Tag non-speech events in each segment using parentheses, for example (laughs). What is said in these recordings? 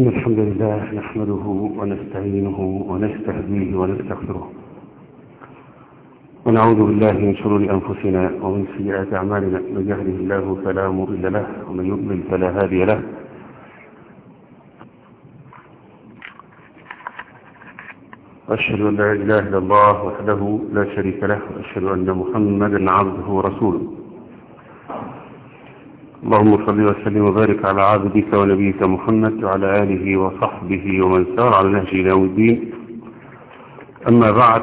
إن الحمد لله نحمده ونستعينه ونستهديه ونستغفره. ونعوذ بالله من شرور أنفسنا ومن سيئات أعمالنا. من يهده الله فلا مضل له ومن يضلل فلا هادي له. وأشهد أن لا إله إلا الله وحده لا شريك له وأشهد أن محمدا عبده ورسوله. اللهم صل وسلم وبارك على عبدك ونبيك محمد وعلى آله وصحبه ومن سار على نهج يوم الدين. أما بعد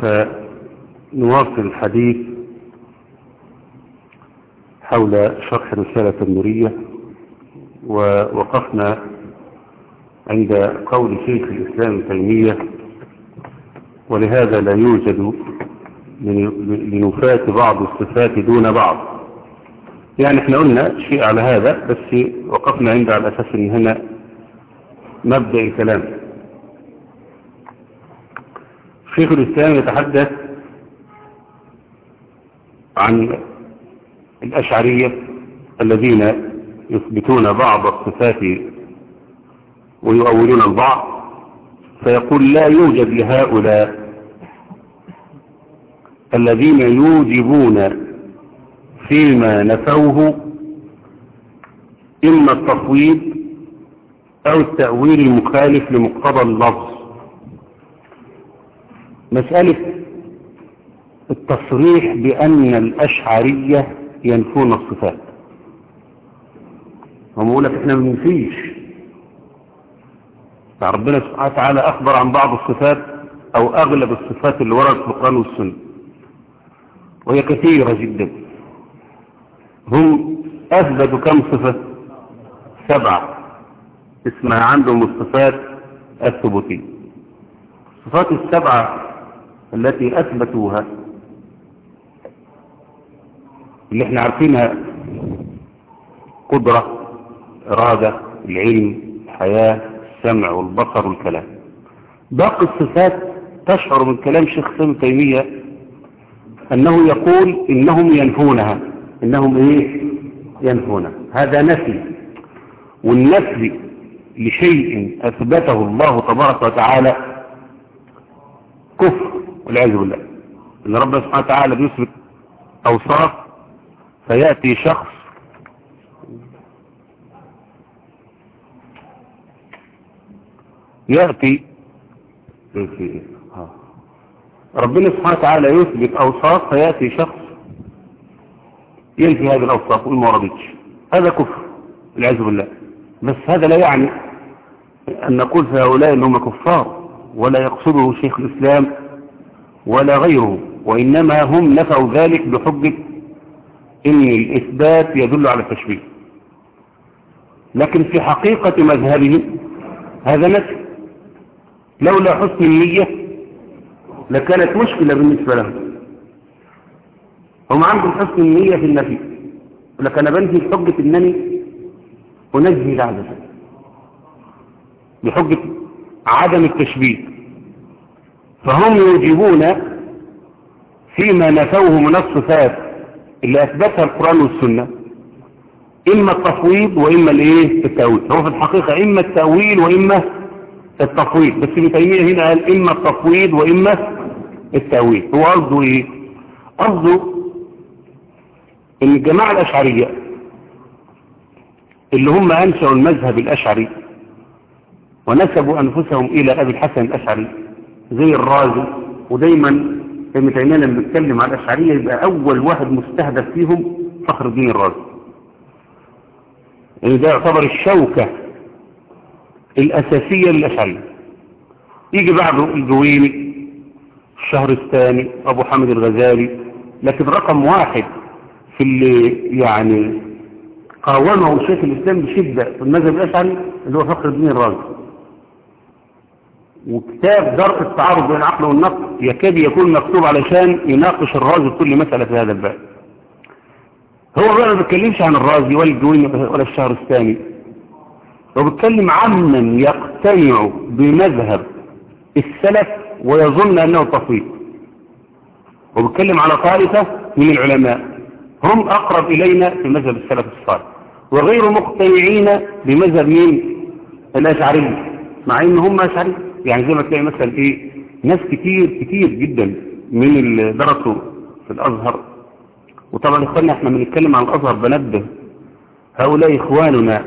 فنواصل الحديث حول شرح رسالة النورية ووقفنا عند قول شيخ الإسلام تيمية ولهذا لا يوجد لنفات بعض الصفات دون بعض. يعني إحنا قلنا شيء على هذا بس وقفنا عند على أساس إن هنا مبدأ الكلام. شيخ الإسلام يتحدث عن الأشعرية الذين يثبتون بعض الصفات ويؤولون البعض فيقول لا يوجد لهؤلاء الذين يوجبون فيما نفوه إما التفويض أو التأويل المخالف لمقتضى اللفظ. مسألة التصريح بأن الأشعرية ينفون الصفات. هم يقول لك إحنا ما بننفيش فربنا سبحانه وتعالى أخبر عن بعض الصفات أو أغلب الصفات اللي وردت في القرآن والسنة. وهي كثيرة جدا. هم أثبتوا كم صفة؟ سبعة. اسمها عندهم الصفات الثبوتية الصفات السبعة التي أثبتوها اللي إحنا عارفينها قدرة إرادة العلم الحياة السمع والبصر والكلام. باقي الصفات تشعر من كلام شيخ سلم تيمية أنه يقول إنهم ينفونها. إنهم إيه؟ ينفونها هذا نفي. والنفي لشيء أثبته الله تبارك وتعالى كفر والعياذ بالله. إن ربنا سبحانه وتعالى بيثبت أوصاف فيأتي شخص يأتي ربنا سبحانه وتعالى يثبت أوصاف فيأتي شخص ينفي هذه الأوصاف وما وردتش هذا كفر والعياذ بالله. بس هذا لا يعني أن نقول في هؤلاء أنهم كفار ولا يقصده شيخ الإسلام ولا غيره وإنما هم نفعوا ذلك بحجة إن الإثبات يدل على التشبيه. لكن في حقيقة مذهبهم هذا نفي. لولا حسن النية لكانت مشكلة بالنسبة لهم. هم عندهم حسن النية في النفي لكن أنا بنفي بحجة أنني أنزه العدد بحجة عدم التشبيه. فهم يوجبون فيما نفوه من الصفات اللي أثبتها القرآن والسنة. إما التفويض وإما الإيه؟ التأويل. هو في الحقيقة إما التأويل وإما التفويض. بس ابن تيمية هنا قال إما التفويض وإما التأويل. هو قصده إيه؟ قصده إن الجماعة الأشعرية اللي هم أنشأوا المذهب الأشعري ونسبوا أنفسهم إلى أبي الحسن الأشعري زي الرازي ودايما ابن لما بيتكلم عن الأشعرية يبقى أول واحد مستهدف فيهم فخر الدين الرازي. يعني ده يعتبر الشوكة الأساسية للأشعرية. يجي بعده الجويني الشهر الثاني أبو حامد الغزالي لكن رقم واحد اللي يعني قاومه شيخ الإسلام بشدة في المذهب الأشعري اللي هو فخر الدين الرازي وكتاب درء التعارض بين العقل والنقل يكاد يكون مكتوب علشان يناقش الرازي كل مسألة في هذا الباب. هو بقى ما بيتكلمش عن الرازي ولا الجويني ولا الشهر الثاني. هو بيتكلم عمن يقتنع بمذهب السلف ويظن أنه تفويض وبتكلم على طائفة من العلماء. هم أقرب إلينا في مذهب السلف الصالح وغير مقتنعين بمذهب مين؟ الأشعرية مع إن هم أشعرية يعني زي ما تلاقي مثلا إيه ناس كتير كتير جدا من اللي درسوا في الأزهر. وطبعا إخواننا إحنا بنتكلم عن الأزهر بنبه هؤلاء إخواننا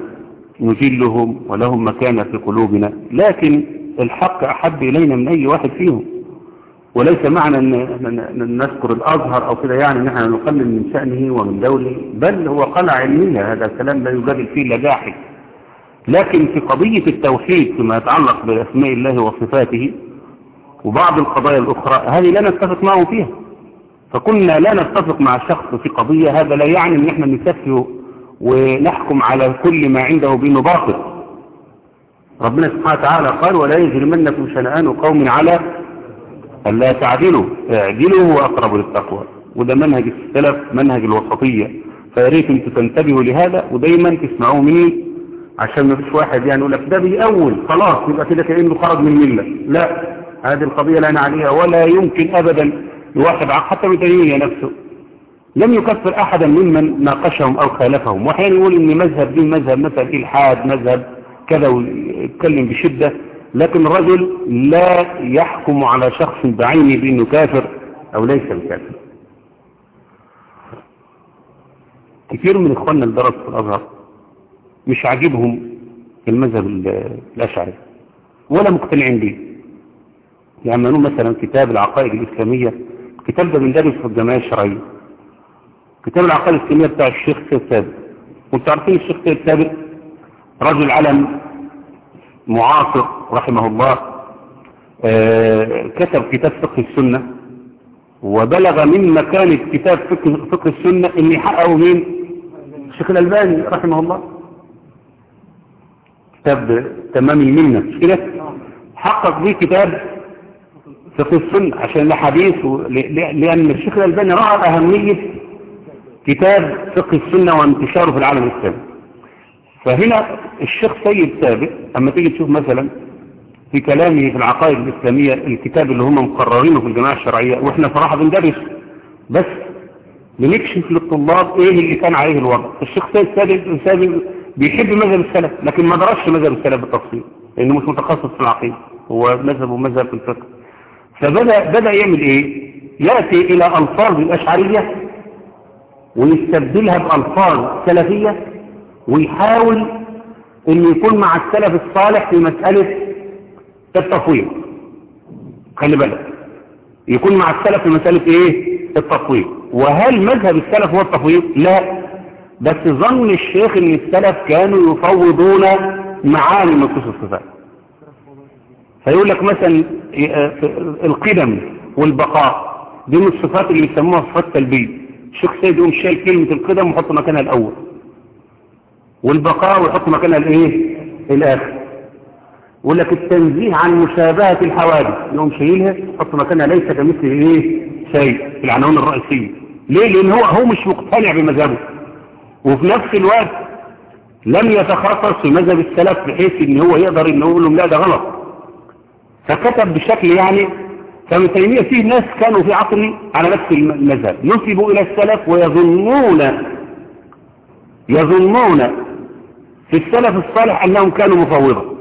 نجلهم ولهم مكانة في قلوبنا لكن الحق أحب إلينا من أي واحد فيهم. وليس معنى أن نذكر الأزهر أو كده يعني نحن نقلل من شأنه ومن دوله بل هو قلع علمية هذا الكلام لا يجادل فيه لا جاحد. لكن في قضية التوحيد فيما يتعلق بأسماء الله وصفاته وبعض القضايا الأخرى هذه لا نتفق معه فيها. فكنا لا نتفق مع الشخص في قضية هذا لا يعني إن إحنا نسفه ونحكم على كل ما عنده بانه باطل ربنا سبحانه وتعالى قال ولا يجرمنكم شنآن قوم على ألا تعدلوا اعدلوا هو أقرب للتقوى وده منهج السلف منهج الوسطية. فياريت أنتوا تنتبهوا لهذا ودايما تسمعوه مني عشان ما فيش واحد يعني يقول لك ده بيأول خلاص يبقى كده كأنه خرج من ملة. لا هذه القضية لا عليها ولا يمكن أبدا لواحد حتى تيمية نفسه. لم يكفر أحدا ممن ناقشهم أو خالفهم. وحين يقول إن مذهب دين مذهب مثلا إلحاد مذهب كذا ويتكلم بشدة. لكن الرجل لا يحكم على شخص بعينه بأنه كافر أو ليس بكافر. كثير من إخواننا اللي درسوا في الأزهر مش عاجبهم المذهب الأشعري ولا مقتنعين به. يعملون مثلا كتاب العقائد الإسلامية الكتاب ده بندرس في الجمعية الشرعية. كتاب العقائد الإسلامية بتاع الشيخ سيد ثابت. وأنتوا عارفين الشيخ سيد ثابت رجل علم معاصر رحمه الله آه كتب كتاب فقه السنة وبلغ من مكانة كتاب فقه, السنة ان يحققه مين الشيخ الألباني رحمه الله. كتاب تمام المنة. مش كده؟ حقق به كتاب فقه السنة عشان الحديث لأن الشيخ الألباني رأى أهمية كتاب فقه السنة وانتشاره في العالم الإسلامي فهنا الشيخ سيد ثابت أما تيجي تشوف مثلا في كلامه في العقائد الإسلامية الكتاب اللي هم مقررينه في الجماعة الشرعية وإحنا صراحة بندرس بس بنكشف للطلاب إيه اللي كان عليه الوضع. الشيخ سيد ثابت بيحب مذهب السلف لكن ما درسش مذهب السلف بالتفصيل لأنه مش متخصص في العقيدة هو مذهبه مذهب في الفقه. فبدأ بدأ يعمل إيه؟ يأتي إلى ألفاظ الأشعرية ويستبدلها بألفاظ سلفية ويحاول أن يكون مع السلف الصالح في مسألة التفويض. خلي بالك. يكون مع السلف في مسألة إيه؟ التفويض. وهل مذهب السلف هو التفويض؟ لا. بس ظن الشيخ إن السلف كانوا يفوضون معاني نصوص الصفات. فيقول لك مثلا القدم والبقاء دي من الصفات اللي بيسموها صفات سلبيه الشيخ سيد يقوم شايل كلمة القدم ويحط مكانها الأول. والبقاء ويحط مكانها الإيه؟ الآخر. يقول لك التنزيه عن مشابهة الحوادث. يقوم شايلها يحط مكانها ليس كمثل إيه؟ شيء في العناوين الرئيسية. ليه؟ لأن هو هو مش مقتنع بمذهبه. وفي نفس الوقت لم يتخصص في مذهب السلف بحيث إن هو يقدر إنه يقول لهم لا ده غلط. فكتب بشكل يعني فمن تيمية. فيه ناس كانوا في عصري على نفس المذهب. نسبوا إلى السلف ويظنون يظنون في السلف الصالح أنهم كانوا مفوضة.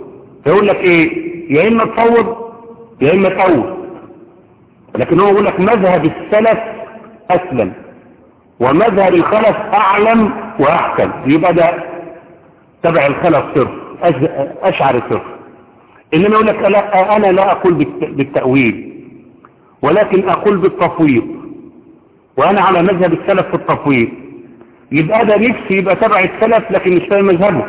فيقول لك إيه؟ يا إما تفوض يا إما تفوض. لكن هو يقول لك مذهب السلف أسلم ومذهب الخلف أعلم وأحكم. يبقى ده تبع الخلف صرف أشعر صرف. إنما يقول لك لا أنا لا أقول بالتأويل ولكن أقول بالتفويض. وأنا على مذهب السلف في التفويض. يبقى ده نفسي يبقى تبع السلف لكن مش فاهم مذهبه.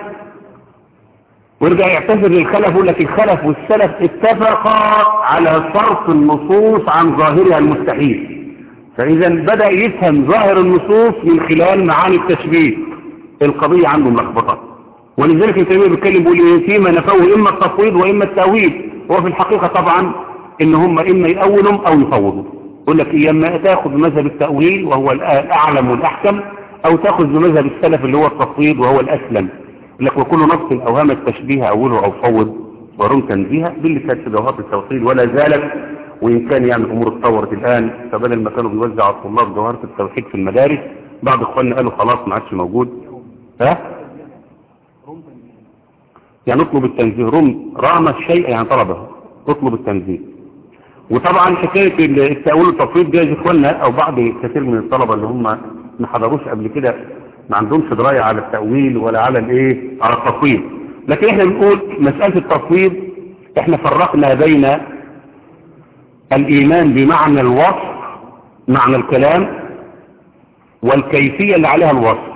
ويرجع يعتذر للخلف يقول لك الخلف والسلف اتفقا على صرف النصوص عن ظاهرها المستحيل. فإذا بدأ يفهم ظاهر النصوص من خلال معاني التشبيه. القضية عنده ملخبطة. ولذلك ابن تيمية بيتكلم بيقول فيما نفوه إما التفويض وإما التأويل. في الحقيقة طبعا إن هم إما يأولهم أو يفوضوا يقول لك إيه أما تأخذ بمذهب التأويل وهو الأعلم والأحكم أو تأخذ بمذهب السلف اللي هو التفويض وهو الأسلم. لك وكل نص أوهام التشبيه أوله أو فوض ورم تنزيها باللي كانت في جوهرة التوحيد ولا زالت وإن كان يعني الأمور اتطورت الآن فبدل ما كانوا بيوزعوا على الطلاب جوهرة التوحيد في المدارس بعض إخواننا قالوا خلاص ما عادش موجود. ها؟ يعني اطلب التنزيه. رم رام الشيء يعني طلبه اطلب التنزيه. وطبعا حكاية التأويل والتفويض جايز إخواننا أو بعض كثير من الطلبة اللي هم ما حضروش قبل كده ما عندهمش دراية على التأويل ولا على الإيه على التفويض. لكن إحنا بنقول مسألة التفويض إحنا فرقنا بين الإيمان بمعنى الوصف معنى الكلام والكيفية اللي عليها الوصف.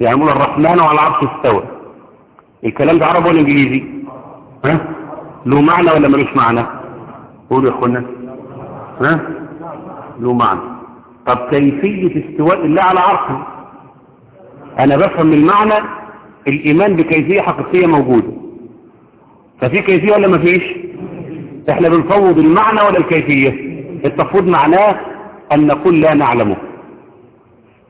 يعني نقول الرحمن على العرش استوى. الكلام ده عربي ولا إنجليزي؟ ها؟ له معنى ولا ملوش معنى؟ قولوا يا إخوانا. ها؟ له معنى. طب كيفية استواء الله على عرشه؟ أنا بفهم المعنى الإيمان بكيفية حقيقية موجودة. ففي كيفية ولا ما فيش؟ إحنا بنفوض المعنى ولا الكيفية؟ التفويض معناه أن نقول لا نعلمه.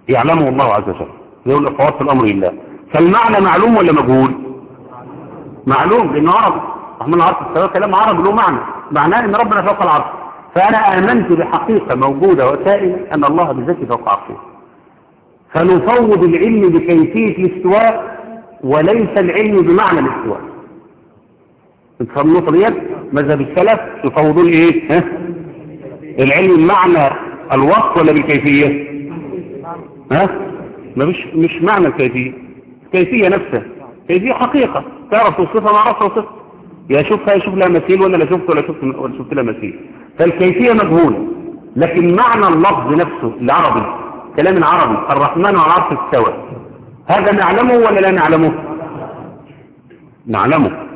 يعلمه الله عز وجل. يقول في الأمر لله. فالمعنى معلوم ولا مجهول؟ معلوم لأنه عربي رحمن العرش السواء كلام عربي له معنى. معناه إن ربنا فوق العرش. فأنا آمنت بحقيقة موجودة وسائل أن الله بذاته فوق عرشه فنفوض العلم بكيفية الاستواء وليس العلم بمعنى الاستواء. تفهم النقطة ديت؟ مذهب السلف يفوضون إيه؟ ها؟ العلم بمعنى الوصف ولا بالكيفية؟ ها؟ ما مش مش معنى الكيفية. الكيفية نفسها. كيفية حقيقة. تعرف توصفها ما عرفت توصفها؟ يا شوفها يشوف لها مثيل ولا لا شفت ولا شفت ولا شفت لها مثيل. فالكيفية مجهولة. لكن معنى اللفظ نفسه العربي كلام العربي الرحمن على العرش استوى. هذا نعلمه ولا لا نعلمه؟ نعلمه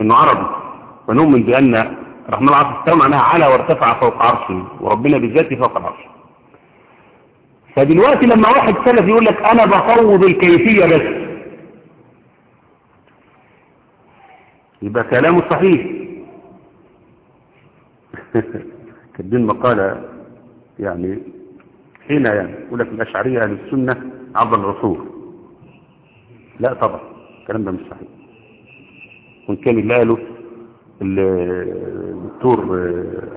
إنه عربي. ونؤمن بأن الرحمن على العرش استوى معناها على وارتفع فوق عرشه وربنا بذاته فوق العرش. فدلوقتي لما واحد سلف يقول لك أنا بفوض الكيفية بس يبقى كلامه صحيح. (laughs) كاتبين مقالة يعني حين يعني يقول لك الأشعرية أهل السنة عبر العصور لا طبعا الكلام ده مش صحيح. وإن كان اللي قاله الدكتور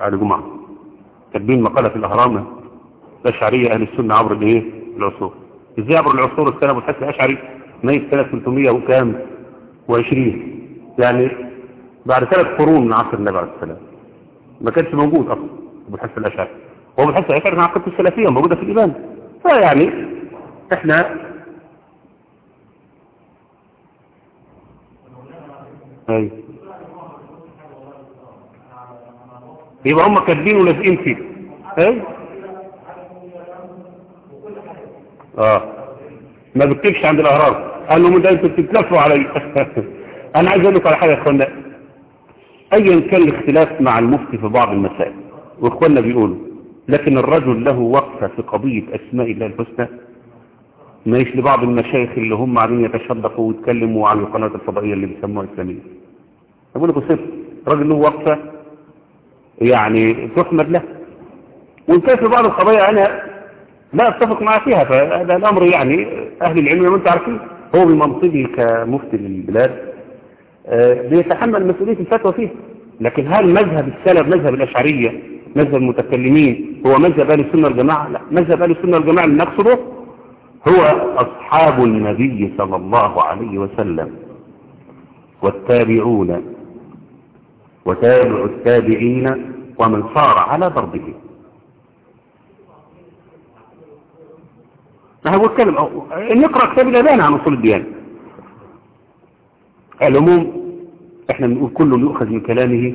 علي جمعة. كاتبين مقالة في الأهرام الأشعرية أهل السنة عبر الإيه؟ العصور. إزاي عبر العصور؟ السنة أبو الحسن الأشعري ميت سنة 300 وكام؟ وعشرين. يعني بعد ثلاث قرون من عصر النبي عليه السلام ما كانش موجود أصلا أبو الحسن الأشعري. هو أبو الحسن الأشعري كان عقيدته السلفية موجودة في الإيمان. فيعني إحنا أي. يبقى هم كاتبين ولازقين فيه. أي. آه. ما بكتبش عند الأهرام. قال لهم ده أنتوا بتتلفوا علي. (laughs) أنا عايز أقول لكم على حاجة يا اخوانا ايا كان الاختلاف مع المفتي في بعض المسائل وإخواننا بيقولوا لكن الرجل له وقفة في قضية أسماء الله الحسنى مايش لبعض المشايخ اللي هم قاعدين يتشدقوا ويتكلموا عن القنوات الفضائية اللي بيسموها اسلاميه أقول لكم صفر راجل له وقفة يعني تحمد له. وإن كان في بعض القضايا أنا لا أتفق معه فيها فهذا الأمر يعني أهل العلم ما انت عارفين هو بمنصبه كمفتي للبلاد. بيتحمل مسؤولية الفتوى فيه. لكن هل مذهب السلف مذهب الأشعرية مذهب المتكلمين هو مذهب أهل السنة والجماعة؟ لا. مذهب أهل السنة والجماعة اللي نقصده هو أصحاب النبي صلى الله عليه وسلم والتابعون وتابع التابعين ومن صار على ضربه. ما هو نقرأ كتاب الأبان عن أصول الديانة العموم إحنا بنقول كله يؤخذ من كلامه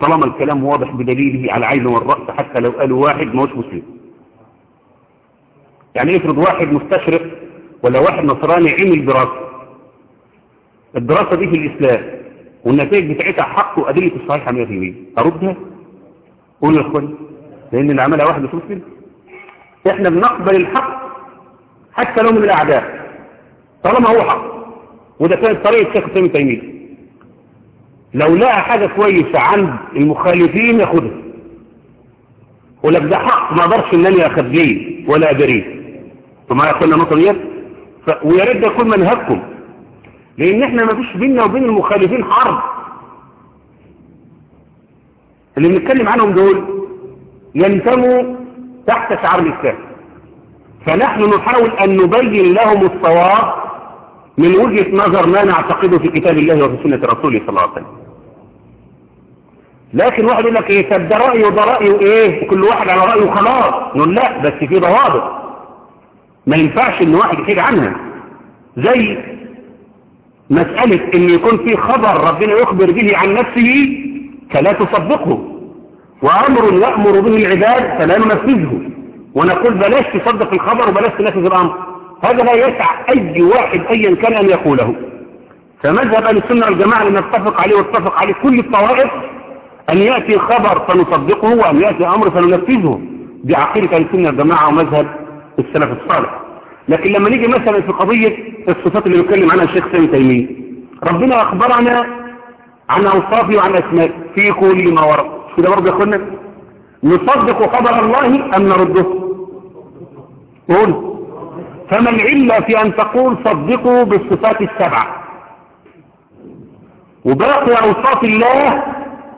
طالما الكلام واضح بدليله على العين والرأس حتى لو قالوا واحد ما هوش مسلم. يعني افرض واحد مستشرق ولا واحد نصراني عمل دراسة. الدراسة دي في الإسلام والنتائج بتاعتها حق وأدلة الصحيحة 100% أردها؟ قول يا إخواني. لأن اللي عملها واحد مسلم. إحنا بنقبل الحق حتى لو من الأعداء. طالما هو حق. وده كانت طريقة شيخ تيمية. لو لقى حاجة كويسة عند المخالفين ياخدها. ولك ده حق ما أقدرش إن أنا اخبيه ولا ادريه ثم يقولنا نقطة ديت. ويا ريت ده يكون منهجكم. لأن إحنا ما فيش بيننا وبين المخالفين حرب. اللي بنتكلم عنهم دول ينتموا تحت شعار الإسلام. فنحن نحاول أن نبين لهم الصواب من وجهة نظر ما نعتقده في كتاب الله وفي سنة رسوله صلى الله عليه وسلم. لكن واحد يقول لك إيه طب ده رأيه وده رأيه إيه؟ وكل واحد على رأيه خلاص. نقول لا بس في ضوابط. ما ينفعش إن واحد يحيد عنها. زي مسألة إن يكون في خبر ربنا يخبر به عن نفسه فلا تصدقه. وأمر يأمر به العباد فلا ننفذه. ونقول بلاش تصدق الخبر وبلاش تنفذ الأمر. هذا لا يسع أي واحد ايا كان أن يقوله. فمذهب أهل السنة والجماعة اللي نتفق عليه واتفق عليه كل الطوائف أن يأتي خبر فنصدقه وأن يأتي أمر فننفذه دي عقيده أهل السنة والجماعة ومذهب السلف الصالح. لكن لما نيجي مثلا في قضية الصفات اللي بيتكلم عنها الشيخ سامي تيمية ربنا أخبرنا عن اوصافه وعن اسمائه في كل ما ورد. كده برضه يا أخوانا؟ نصدق خبر الله أم نرده؟ قول. فما العلة في أن تقول صدقوا بالصفات السبعة. وباقي أوصاف الله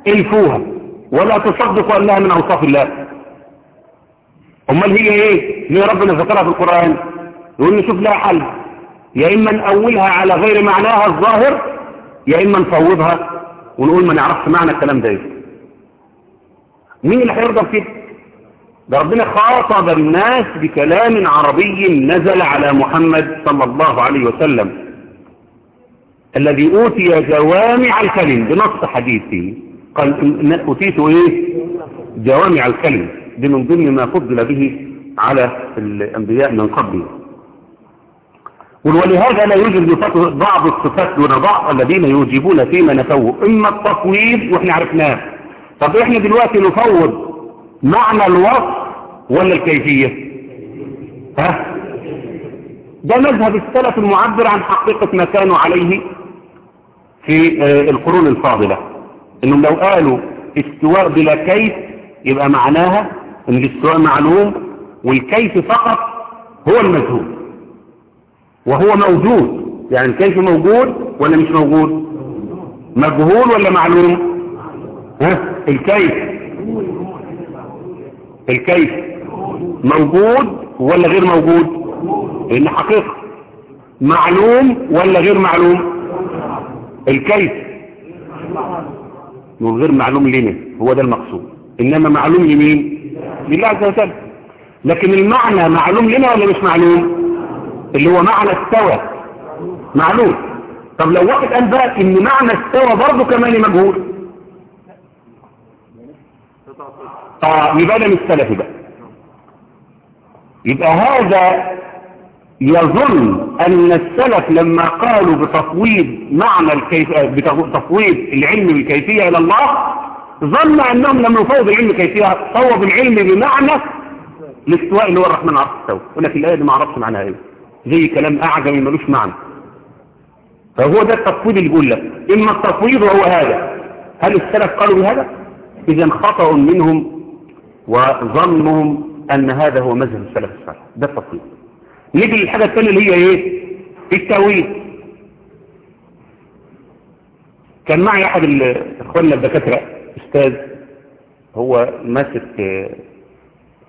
ألفوها ولا تصدقوا أنها من أوصاف الله. أمال هي إيه؟ ليه ربنا ذكرها في القرآن يقول نشوف لها حل. يا إما نأولها على غير معناها الظاهر يا إما نفوضها ونقول ما نعرفش معنى الكلام ده إيه. مين اللي هيرضى كده ده ربنا خاطب الناس بكلام عربي نزل على محمد صلى الله عليه وسلم الذي أوتي جوامع الكلم بنص حديثه قال أوتيت إيه؟ جوامع الكلم دي من ضمن ما فضل به على الأنبياء من قبله ولهذا لا يوجد بعض الصفات دون بعض الذين يوجبون فيما نفوه إما التفويض وإحنا عرفناه. طب إحنا دلوقتي نفوض معنى الوصف ولا الكيفية؟ ها؟ ده مذهب السلف المعبر عن حقيقة ما كانوا عليه في القرون الفاضلة إنهم لو قالوا استواء بلا كيف يبقى معناها إن الاستواء معلوم والكيف فقط هو المجهول وهو موجود يعني الكيف موجود ولا مش موجود؟ مجهول ولا معلوم؟ ها؟ الكيف. الكيف موجود ولا غير موجود؟ لأن حقيقة. معلوم ولا غير معلوم؟ الكيف من غير معلوم لنا هو ده المقصود. إنما معلوم لمين؟ لله عز وجل. لكن المعنى معلوم لنا ولا مش معلوم؟ اللي هو معنى استوى. معلوم. طب لو واحد قال بقى إن معنى استوى برضه كمان مجهول. آه يبقى ده مش بقى يبقى هذا يظن أن السلف لما قالوا بتفويض معنى الكيف بتفويض العلم بالكيفية إلى الله ظن أنهم لما يفوض العلم كيفية صوب العلم بمعنى الاستواء اللي هو الرحمن عرف استوى يقول لك الايه دي ما أعرفش معناها إيه. زي كلام أعجمي ملوش معنى. فهو ده التفويض اللي بيقول لك. إما التفويض وهو هذا. هل السلف قالوا بهذا؟ اذا خطأ منهم وظنهم أن هذا هو مذهب السلف الصالح. ده التفويض نيجي للحاجه الثانية اللي هي إيه؟ التأويل. كان معي أحد إخواننا الدكاترة أستاذ هو ماسك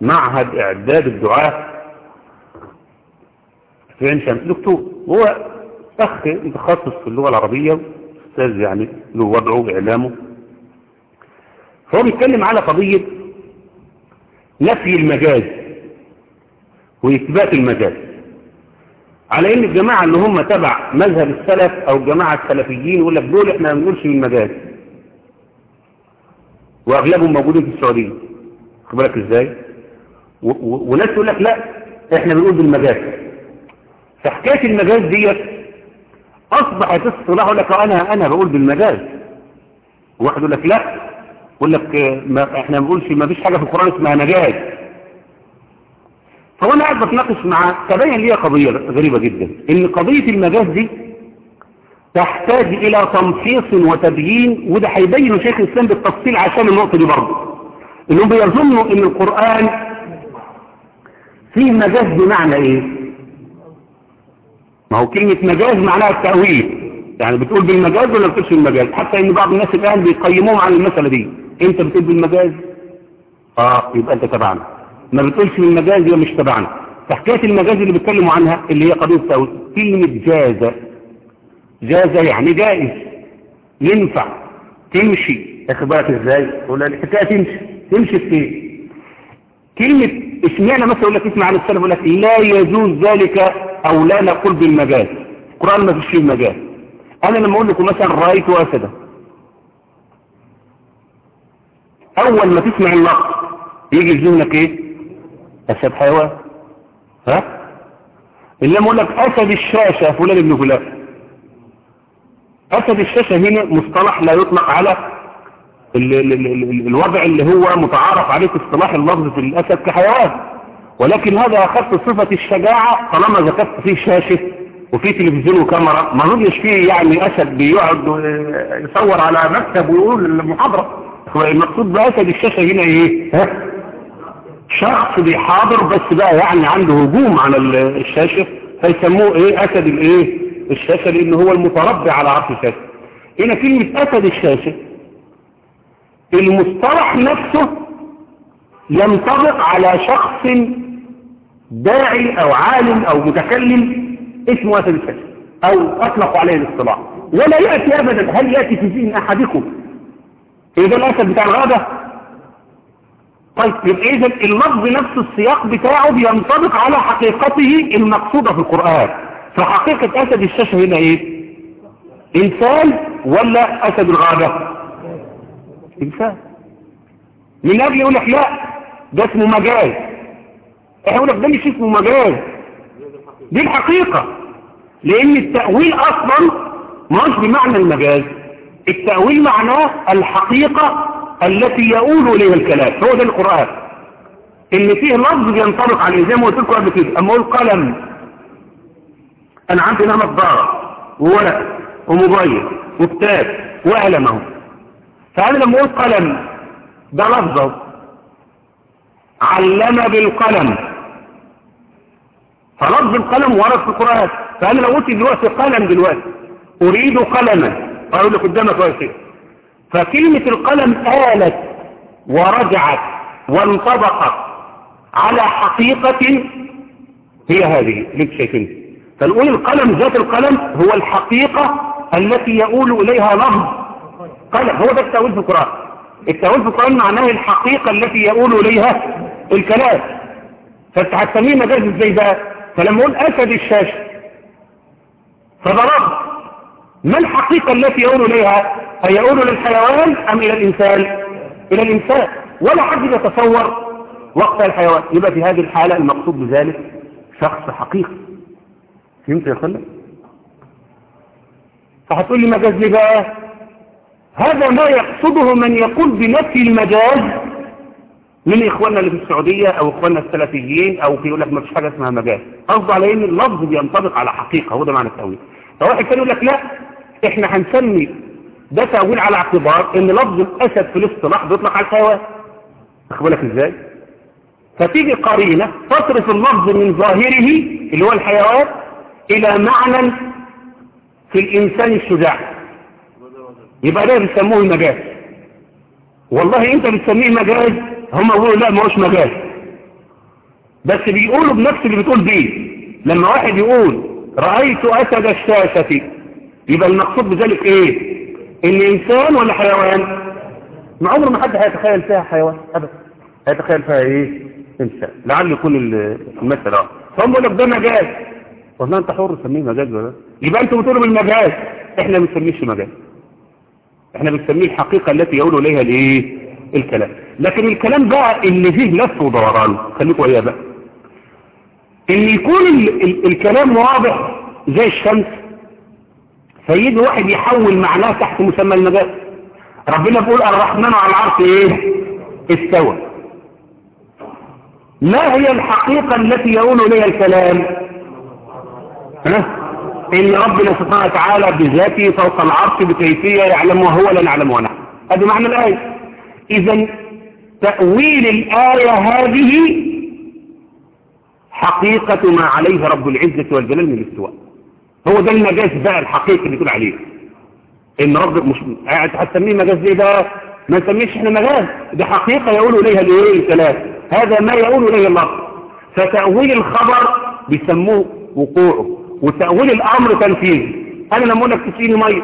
معهد إعداد الدعاة في عين شمس. دكتور هو أخ متخصص في اللغة العربية أستاذ يعني له وضعه وإعلامه. فهو بيتكلم على قضية نفي المجاز وإثبات المجاز. على إن الجماعة اللي هم تبع مذهب السلف أو الجماعة السلفيين يقول لك دول إحنا ما بنقولش بالمجاز وأغلبهم موجودين في السعودية. خد بالك إزاي؟ وناس يقول لك لا إحنا بنقول بالمجاز. فحكاية المجاز ديت أصبحت اصطلاح يقول لك أنا أنا بقول بالمجاز. واحد يقول لك لا يقول لك ما إحنا ما بنقولش ما فيش حاجة في القرآن اسمها مجاز فوانا قاعد بتناقش معاه تبين لي قضية غريبة جدا. إن قضية المجاز دي تحتاج إلى تمحيص وتبيين وده هيبين شيخ الإسلام بالتفصيل عشان النقطة دي برضه. إنهم بيظنوا إن القرآن فيه مجاز بمعنى إيه؟ ما هو كلمة مجاز معناها التأويل. يعني بتقول بالمجاز ولا بتقولش بالمجاز حتى إن بعض الناس الآن بيقيموهم على المسألة دي. انت بتقول بالمجاز؟ آه يبقى انت تبعنا. ما بتقولش بالمجاز يبقى مش تبعنا. فحكاية المجاز اللي بيتكلموا عنها اللي هي قضية التاويل كلمة جاز. جاز يعني جائز. ينفع تمشي. اخد بالك إزاي؟ ولا الحكاية تمشي. تمشي في إيه؟ كلمة اشمعنى مثلا يقول لك اسمع عن السلف يقول لك لا يجوز ذلك أو لا نقول بالمجاز. القرآن ما فيش فيه مجاز. أنا لما أقول لكم مثلا رأيت اسدا أول ما تسمع اللفظ يجي في ذهنك إيه؟ أسد حيوان. ها؟ اللي أقول لك أسد الشاشة فلان ابن فلان. أسد الشاشة هنا مصطلح لا يطلق على ال ال ال ال الوضع اللي هو متعارف عليه في اصطلاح اللفظ في الأسد كحيوان. ولكن هذا اخذت صفة الشجاعة طالما ذكرت فيه شاشة وفي تلفزيون وكاميرا. ما أظنش فيه يعني أسد بيقعد يصور على مكتب ويقول المحاضره المقصود باسد الشاشة هنا إيه؟ ها؟ شخص بيحاضر بس بقى يعني عنده هجوم على الشاشة فيسموه إيه؟ أسد الايه الشاشة لأن هو المتربع على عرش الشاشة. هنا كلمة أسد الشاشة المصطلح نفسه ينطبق على شخص داعي أو عالم أو متكلم اسمه أسد الشاشة أو اطلقوا عليه الاصطلاح. ولا يأتي ابدا. هل يأتي في ذهن أحدكم اذا الاسد بتاع الغابه طيب يبقى اذا اللفظ نفس السياق بتاعه بينطبق على حقيقته المقصودة في القرآن. فحقيقه أسد الشاشه هنا إيه؟ إنسان ولا أسد الغابة؟ إنسان. من أجل يقول لك لا ده اسمه مجاز يقول لك ده مش اسمه مجاز دي الحقيقة. لأن التأويل أصلا مش بمعنى المجاز التأويل معناه الحقيقة التي يقول إليها الكلام هو ده القرآن. إن فيه لفظ بينطبق عليه زي ما قلت لكم قبل كده أما أقول قلم أنا عندي هنا نظاره وورق وموبايل وكتاب وقلم أهو. فأنا لما أقول قلم ده لفظه علم بالقلم. فلفظ القلم ورد في القرآن. فأنا لو قلت دلوقتي قلم دلوقتي أريد قلما. أقول لك قدامك وقت فكلمة القلم آلت ورجعت وانطبقت على حقيقة هي هذه. اللي انت. شايفينها فنقول القلم ذات القلم هو الحقيقة التي يقول إليها لفظ قلم هو ده التأويل في القرآن. التأويل في القرآن معناه الحقيقة التي يقول إليها الكلام. فانت هتسميه مجاز إزاي بقى فلما أقول أسد الشاشة فضرب ما الحقيقة التي يقول إليها؟ هيقول للحيوان أم إلى الإنسان؟ إلى الإنسان. ولا حد يتصور وقت الحيوان. يبقى في هذه الحالة المقصود بذلك شخص حقيقي. فهمت يا خلق فهتقول لي مجاز ليه بقى؟ هذا ما يقصده من يقول بنفي المجاز من إخواننا اللي في السعودية أو إخواننا السلفيين في يقول لك ما فيش حاجة اسمها مجاز. قصد على إن اللفظ بينطبق على حقيقة. هو ده معنى التأويل. فواحد تاني يقول لك لا إحنا هنسمي ده تأويل على اعتبار إن لفظ الأسد في الاصطلاح بيطلق على الحيوان. واخد بالك إزاي؟ فتيجي قرينة تصرف اللفظ من ظاهره اللي هو الحيوان إلى معنى في الإنسان الشجاع. يبقى ده بيسموه المجاز. والله أنت بتسميه مجاز هم يقولوا لا ما هوش مجاز. بس بيقولوا بنفس اللي بتقول بيه. لما واحد يقول رأيت أسد الشاشة يبقى المقصود بذلك إيه؟ إن إنسان ولا حيوان؟ ما عمر ما حد هيتخيل فيها حيوان ابدا. هيتخيل فيها إيه؟ إنسان. لعل يكون المثل فهم بيقول لك ده مجاز. والله أنت حر تسميه مجاز ولا؟ يبقى أنتوا بتقولوا بالمجاز. إحنا ما بنسميهش مجاز إحنا بنسميه الحقيقة التي يقولوا إليها الإيه؟ الكلام. لكن الكلام بقى اللي فيه لف ودوران. خليكم اياه بقى. إن يكون ال ال الكلام واضح زي الشمس فيجي واحد يحول معناه تحت مسمى المجاز. ربنا بيقول الرحمن على العرش إيه؟ استوى. ما هي الحقيقة التي يقول إليها الكلام؟ ها؟ إن ربنا سبحانه وتعالى بذاته فوق العرش بكيفية يعلمها هو لا نعلمها نحن هذا معنى الآية. إذا تأويل الآية هذه حقيقة ما عليه رب العزة والجلال من الاستواء. هو ده المجاز بقى الحقيقي اللي تقول عليه. إن رب مش هتسميه مجاز ليه بقى؟ ما نسميش إحنا مجاز. دي حقيقة يقول إليها الايه الكلام هذا ما يقول إليه الله. فتأويل الخبر بيسموه وقوعه. وتأويل الأمر تنفيذه. أنا لما أقول لك تسقيني مية.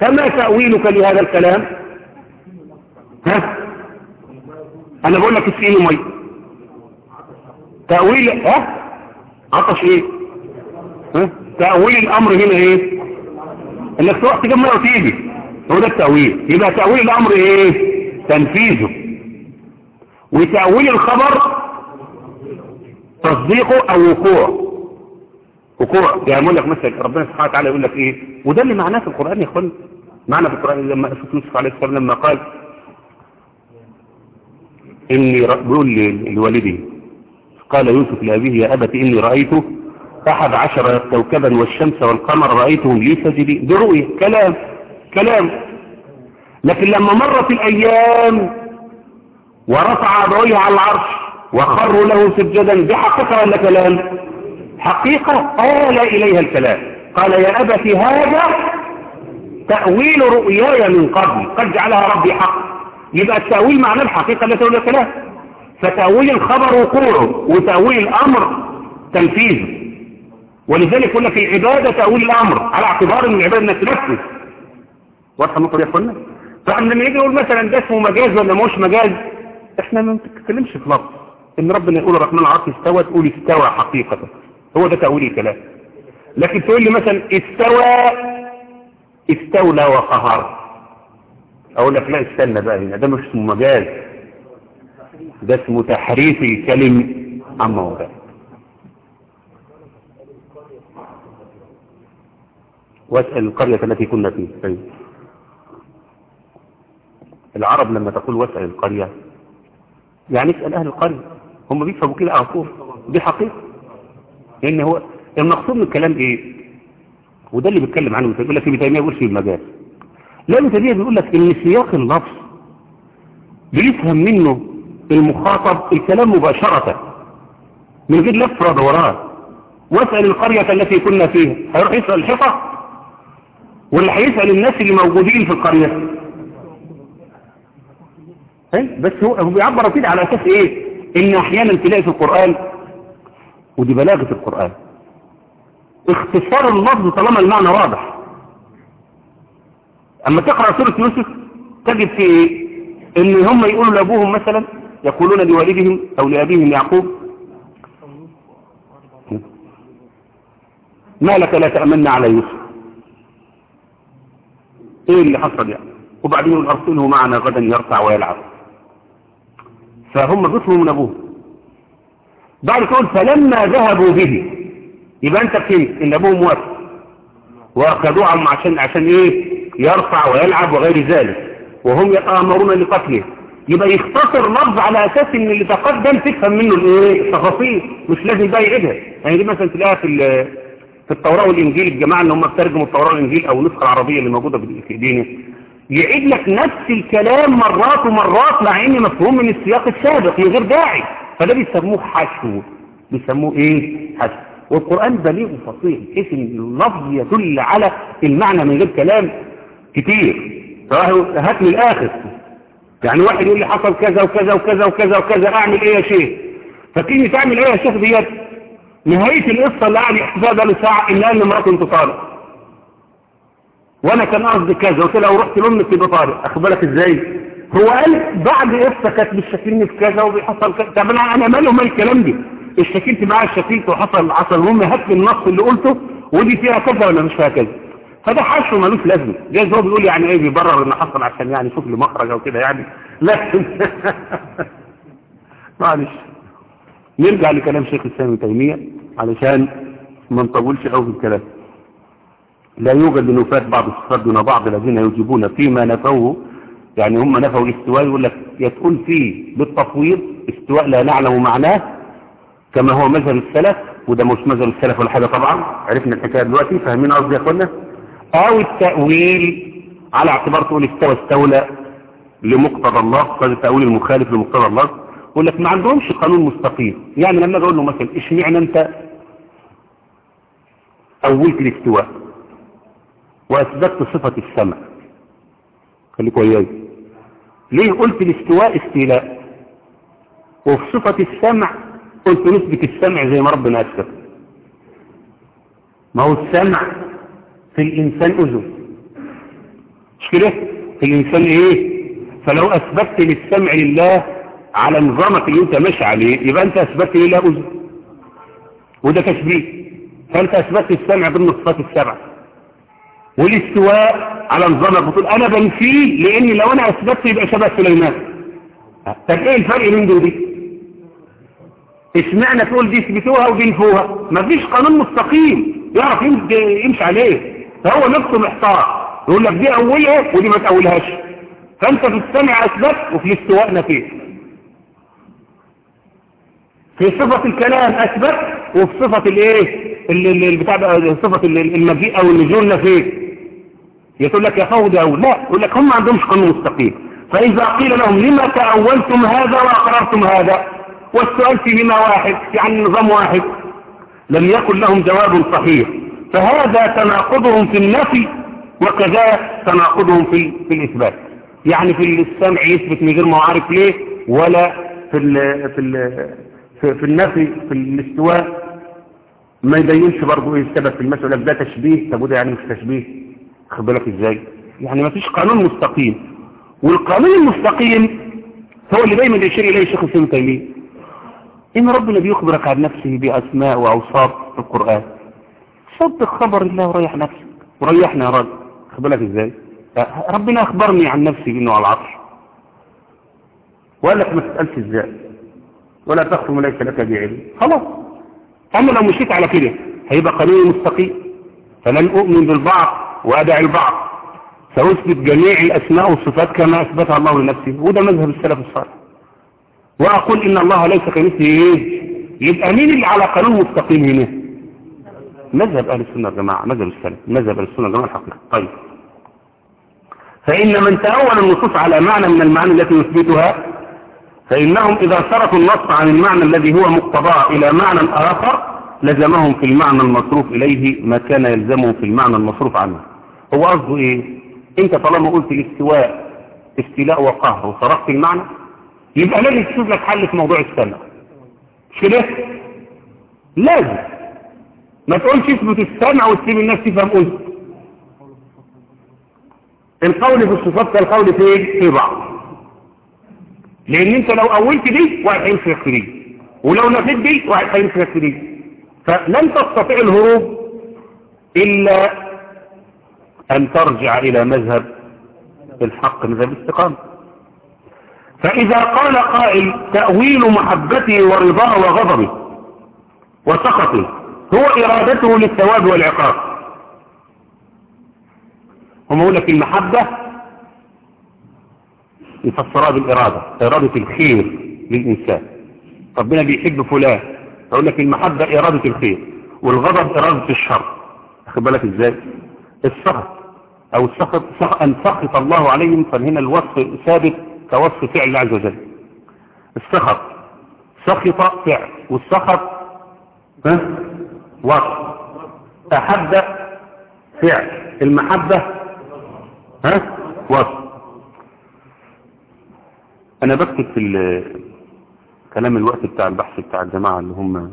فما تأويلك لهذا الكلام؟ ها؟ أنا بقول لك تسقيني مية. تأويل ها؟ عطش إيه؟ تأويل الأمر هنا إيه؟ إنك تروح تجيب مية وتيجي. هو ده التأويل. يبقى تأويل الأمر إيه؟ تنفيذه. وتأويل الخبر تصديقه أو وقوعه. وقوع. يعني يقول لك مثلا ربنا سبحانه وتعالى يقول لك إيه؟ وده اللي معناه في القرآن يا إخوان. معنى في القرآن لما أشوف يوسف عليه السلام لما قال إني بيقول لوالدي قال يوسف لأبيه يا أبت إني رأيت أحد عشر كوكبا والشمس والقمر رأيتهم لي سجدين دي رؤية كلام كلام. لكن لما مرت الأيام ورفع أبويه على العرش وخروا له سجدا دي حقيقة ولا كلام حقيقة قال إليها الكلام. قال يا أبت هذا تأويل رؤياي من قبل. قد جعلها ربي حق. يبقى التأويل معناه الحقيقة لا تقول الكلام. فتأويل الخبر وقوعه وتأويل الأمر تنفيذه. ولذلك يقول لك العبادة تأويل الأمر على اعتبار إن العبادة انك تنفذ واضحة النقطة دي يا اخوانا فإحنا لما يجي يقول مثلا ده اسمه مجاز ولا مش مجاز إحنا ما بنتكلمش في لفظ. إن ربنا يقول الرحمن العرش استوى تقول استوى حقيقة. هو ده تأويل الكلام. لكن تقول لي مثلا استوى استولى وقهر. أقول لك لا استنى بقى هنا ده مش اسمه مجاز. ده اسمه تحريف الكلم عن موضعه واسأل القرية التي كنا فيها طيب. العرب لما تقول واسأل القرية يعني اسأل أهل القرية. هم بيفهموا كده على طول. دي حقيقة. لأن هو المقصود من الكلام إيه؟ وده اللي بيتكلم عنه. بيقول لك ابن تيمية يقول في المجاز لا ابن تيمية بيقول لك إن سياق اللفظ بيفهم منه المخاطب الكلام مباشرة من غير لف ودوران واسأل القرية التي كنا فيها هيروح يسأل الحفظ واللي هيسأل الناس اللي موجودين في القرية. بس هو بيعبر كده على أساس إيه؟ إن أحيانا تلاقي في القرآن ودي بلاغة القرآن. اختصار اللفظ طالما المعنى واضح. أما تقرأ سورة يوسف تجد في إيه إن هم يقولوا لأبوهم مثلا يقولون لوالدهم أو لأبيهم يعقوب ما لك لا تأمن على يوسف. إيه اللي حصل يعني؟ وبعدين ارسله معنا غدا يرفع ويلعب. فهم بيطلبوا من أبوه. بعد تقول فلما ذهبوا به. يبقى أنت فهمت إن ابوه موافق. وأخذوه عشان عشان إيه؟ يرفع ويلعب وغير ذلك. وهم يتآمرون لقتله. يبقى يختصر لفظ على أساس إن اللي تقدم تفهم منه الإيه؟ التفاصيل. مش لازم بقى يعيدها. يعني دي مثلا تلاقيها في في التوراة والإنجيل الجماعة اللي هم بترجموا التوراة والإنجيل أو النسخة العربية اللي موجودة في إيدينا يعيد لك نفس الكلام مرات ومرات مع إن مفهوم من السياق السابق من غير داعي. فده بيسموه حشو. بيسموه إيه؟ حشو. والقرآن بليغ وفصيح بحيث إن اللفظ يدل على المعنى من غير كلام كتير. هات من الآخر. يعني واحد يقول لي حصل كذا وكذا وكذا وكذا وكذا أعمل إيه يا شيخ؟ فكيني تعمل إيه يا شيخ ديت؟ نهاية القصة اللي قاعد يحكيها ده لساعة إن قال لمراته انت طارق وأنا كان قصدي كذا قلت له ورحت لامك يبقى طارق اخد بالك إزاي؟ هو قال بعد قصة كانت بتشكلني في كذا وبيحصل كذا. طب أنا أنا ماله مال الكلام دي؟ اشتكيت معاه اشتكيت وحصل حصل المهم هات لي النص اللي قلته ودي فيها كذا ولا مش فيها كذا. فده حشو ملوش لازمة. جايز هو بيقول يعني إيه بيبرر ان حصل عشان يعني يشوف لي مخرج أو كده يعني. لكن (laughs) معلش. نرجع لكلام شيخ الإسلام ابن تيمية. علشان ما نطولش قوي في الكلام. لا يوجد نفاة بعض الصفات دون بعض الذين يجيبون فيما نفوه يعني هم نفوا الاستواء يقول لك يتقول فيه بالتفويض استواء لا نعلم معناه كما هو مذهب السلف وده مش مذهب السلف ولا حاجة طبعا. عرفنا الحكاية دلوقتي فاهمين قصدي يا أخوانا؟ أو التأويل على اعتبار تقول استوى استولى لمقتضى الله هذا التأويل المخالف لمقتضى الله. يقول لك ما عندهمش قانون مستقيم. يعني لما أقول له مثلا اشمعنى أنت اولت الاستواء. وأثبتت صفة السمع خليكوا وياي. ليه قلت الاستواء استيلاء؟ وفي صفة السمع قلت نسبة السمع زي ما ربنا أثبت. ما هو السمع في الإنسان أذن. مش كده؟ في الإنسان إيه؟ فلو أثبتت للسمع لله على نظامك اللي أنت ماشي عليه يبقى أنت أثبتت لله أذن. وده تشبيه. فانت أثبتت السمع ضمن الصفات السبع. والاستواء على نظامك بتقول أنا بنفيه لأني لو أنا أثبتت يبقى شبه سليمان. طب إيه الفرق بين دول دي؟ إشمعنى تقول دي اثبتوها ودي نفوها مفيش قانون مستقيم. يعرف يمشي عليه. فهو نفسه محتار. يقول لك دي أولها ودي ما تأولهاش. فأنت في السمع أثبت وفي الاستواء نفيه في صفة الكلام أثبت وفي صفة الإيه؟ بتاع صفة المجيء أو النزول نفيه يقول لك يا فوض أو لا يقول لك هم ما عندهمش قانون مستقيم. فإذا قيل لهم لما تأولتم هذا وأقررتم هذا؟ والسؤال فيهما واحد؟ يعني نظام واحد. لم يكن لهم جواب صحيح. فهذا تناقضهم في النفي وكذا تناقضهم في, في الإثبات. يعني في السمع يثبت من غير ما عارف ليه؟ ولا في ال في ال في, في النفي في الاستواء ما يبينش برضه إيه السبب في المسألة ده تشبيه طب وده يعني مش تشبيه. خد بالك إزاي؟ يعني ما فيش قانون مستقيم. والقانون المستقيم هو اللي دايما يشير إليه الشيخ ابن تيمية. إن ربنا بيخبرك عن نفسه بأسماء وأوصاف في القرآن. صدق خبر الله وريح نفسك. وريحنا يا راجل خد بالك إزاي؟ ربنا أخبرني عن نفسي بانه على العرش. وقال لك ما تسألش إزاي. ولا تخف ما ليس لك بعلم. خلاص. أما لو مشيت على كده هيبقى قانون مستقيم. فلن أؤمن بالبعض وأدعي البعض سأثبت جميع الأسماء والصفات كما أثبتها الله لنفسه. وده مذهب السلف الصالح. وأقول إن الله ليس كمثله إيه يبقى مين اللي على قانون مستقيم هنا؟ مذهب أهل السنة والجماعة مذهب السلف مذهب أهل السنة والجماعة الحقيقة. طيب. فإن من تأول النصوص على معنى من المعاني التي يثبتها فإنهم إذا صرفوا النص عن المعنى الذي هو مقتضاه إلى معنى آخر لزمهم في المعنى المصروف إليه ما كان يلزمهم في المعنى المصروف عنه. هو قصده إيه؟ أنت طالما قلت الاستواء استيلاء وقهر وصرفت المعنى يبقى لازم تشوف لك حل في موضوع السمع. مش كده؟ لازم. ما تقولش اثبت السمع وتسيب الناس تفهم قلت. القول في الصفات كالقول في إيه في بعض. لأن انت لو اولت دي واحد في دي ولو نفيت دي واحد في دي فلن تستطيع الهروب إلا أن ترجع إلى مذهب الحق مذهب الاستقامة. فإذا قال قائل تأويل محبته ورضاه وغضبه وسخطه هو إرادته للثواب والعقاب. هم يقول لك المحبة يفسرها بالإرادة إرادة الخير للإنسان. ربنا بيحب فلان أقول لك المحبة إرادة الخير والغضب إرادة الشر. أخذ بالك إزاي؟ السخط أو السخط أن سخط الله عليهم فهنا الوصف ثابت كوصف فعل عز وجل. السخط سخط فعل والسخط وصف. أحب فعل المحبة ها؟ وصف. أنا بكتب في كلام الوقت بتاع البحث بتاع الجماعة اللي هم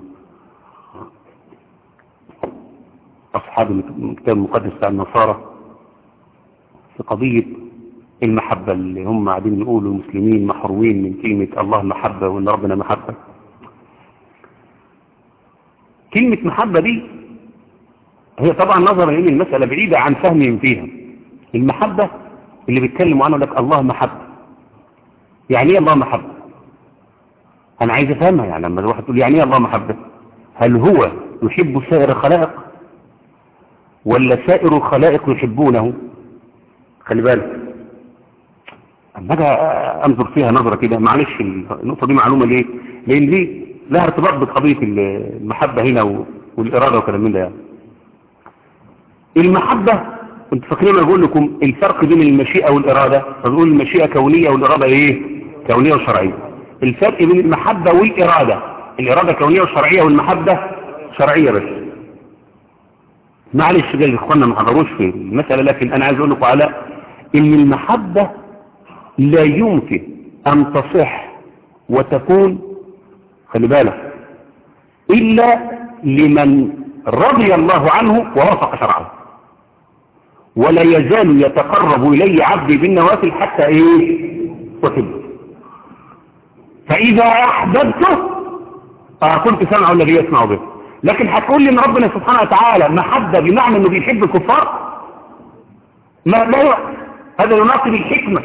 أصحاب الكتاب المقدس بتاع النصارى في قضية المحبة اللي هم قاعدين يقولوا المسلمين محرومين من كلمة الله محبة وإن ربنا محبة. كلمة محبة دي هي طبعا نظرا إلى المسألة بعيدة عن فهمهم فيها. المحبة اللي بيتكلموا عنه لك الله محبة. يعني إيه الله محبة أنا عايز أفهمها يعني لما الواحد تقول يعني إيه الله محبة هل هو يحب سائر الخلائق؟ ولا سائر الخلائق يحبونه؟ خلي بالك. أما أجي أنظر فيها نظرة كده معلش النقطة دي معلومة ليه؟ لأن دي لها ارتباط بقضية المحبة هنا والإرادة وكلام من ده يعني. المحبة كنت فاكرين أقول لكم الفرق بين المشيئة والإرادة؟ فبقول المشيئة كونية والإرادة إيه؟ كونية وشرعية. الفرق بين المحبة والإرادة. الإرادة كونية وشرعية والمحبة شرعية بس. معلش ده إخواننا ما حضروش في المسألة لكن أنا عايز أقول لكم على إن المحبة لا يمكن أن تصح وتكون خلي بالك إلا لمن رضي الله عنه ووافق شرعه. ولا يزال يتقرب الي عبدي بالنوافل حتى إيه؟ أحبه. فإذا أحببته آه كنت سمعه الذي يسمع به. لكن هتقول لي إن ربنا سبحانه وتعالى محبة بمعنى إنه بيحب الكفار؟ ما لا هذا يناقض الحكمة.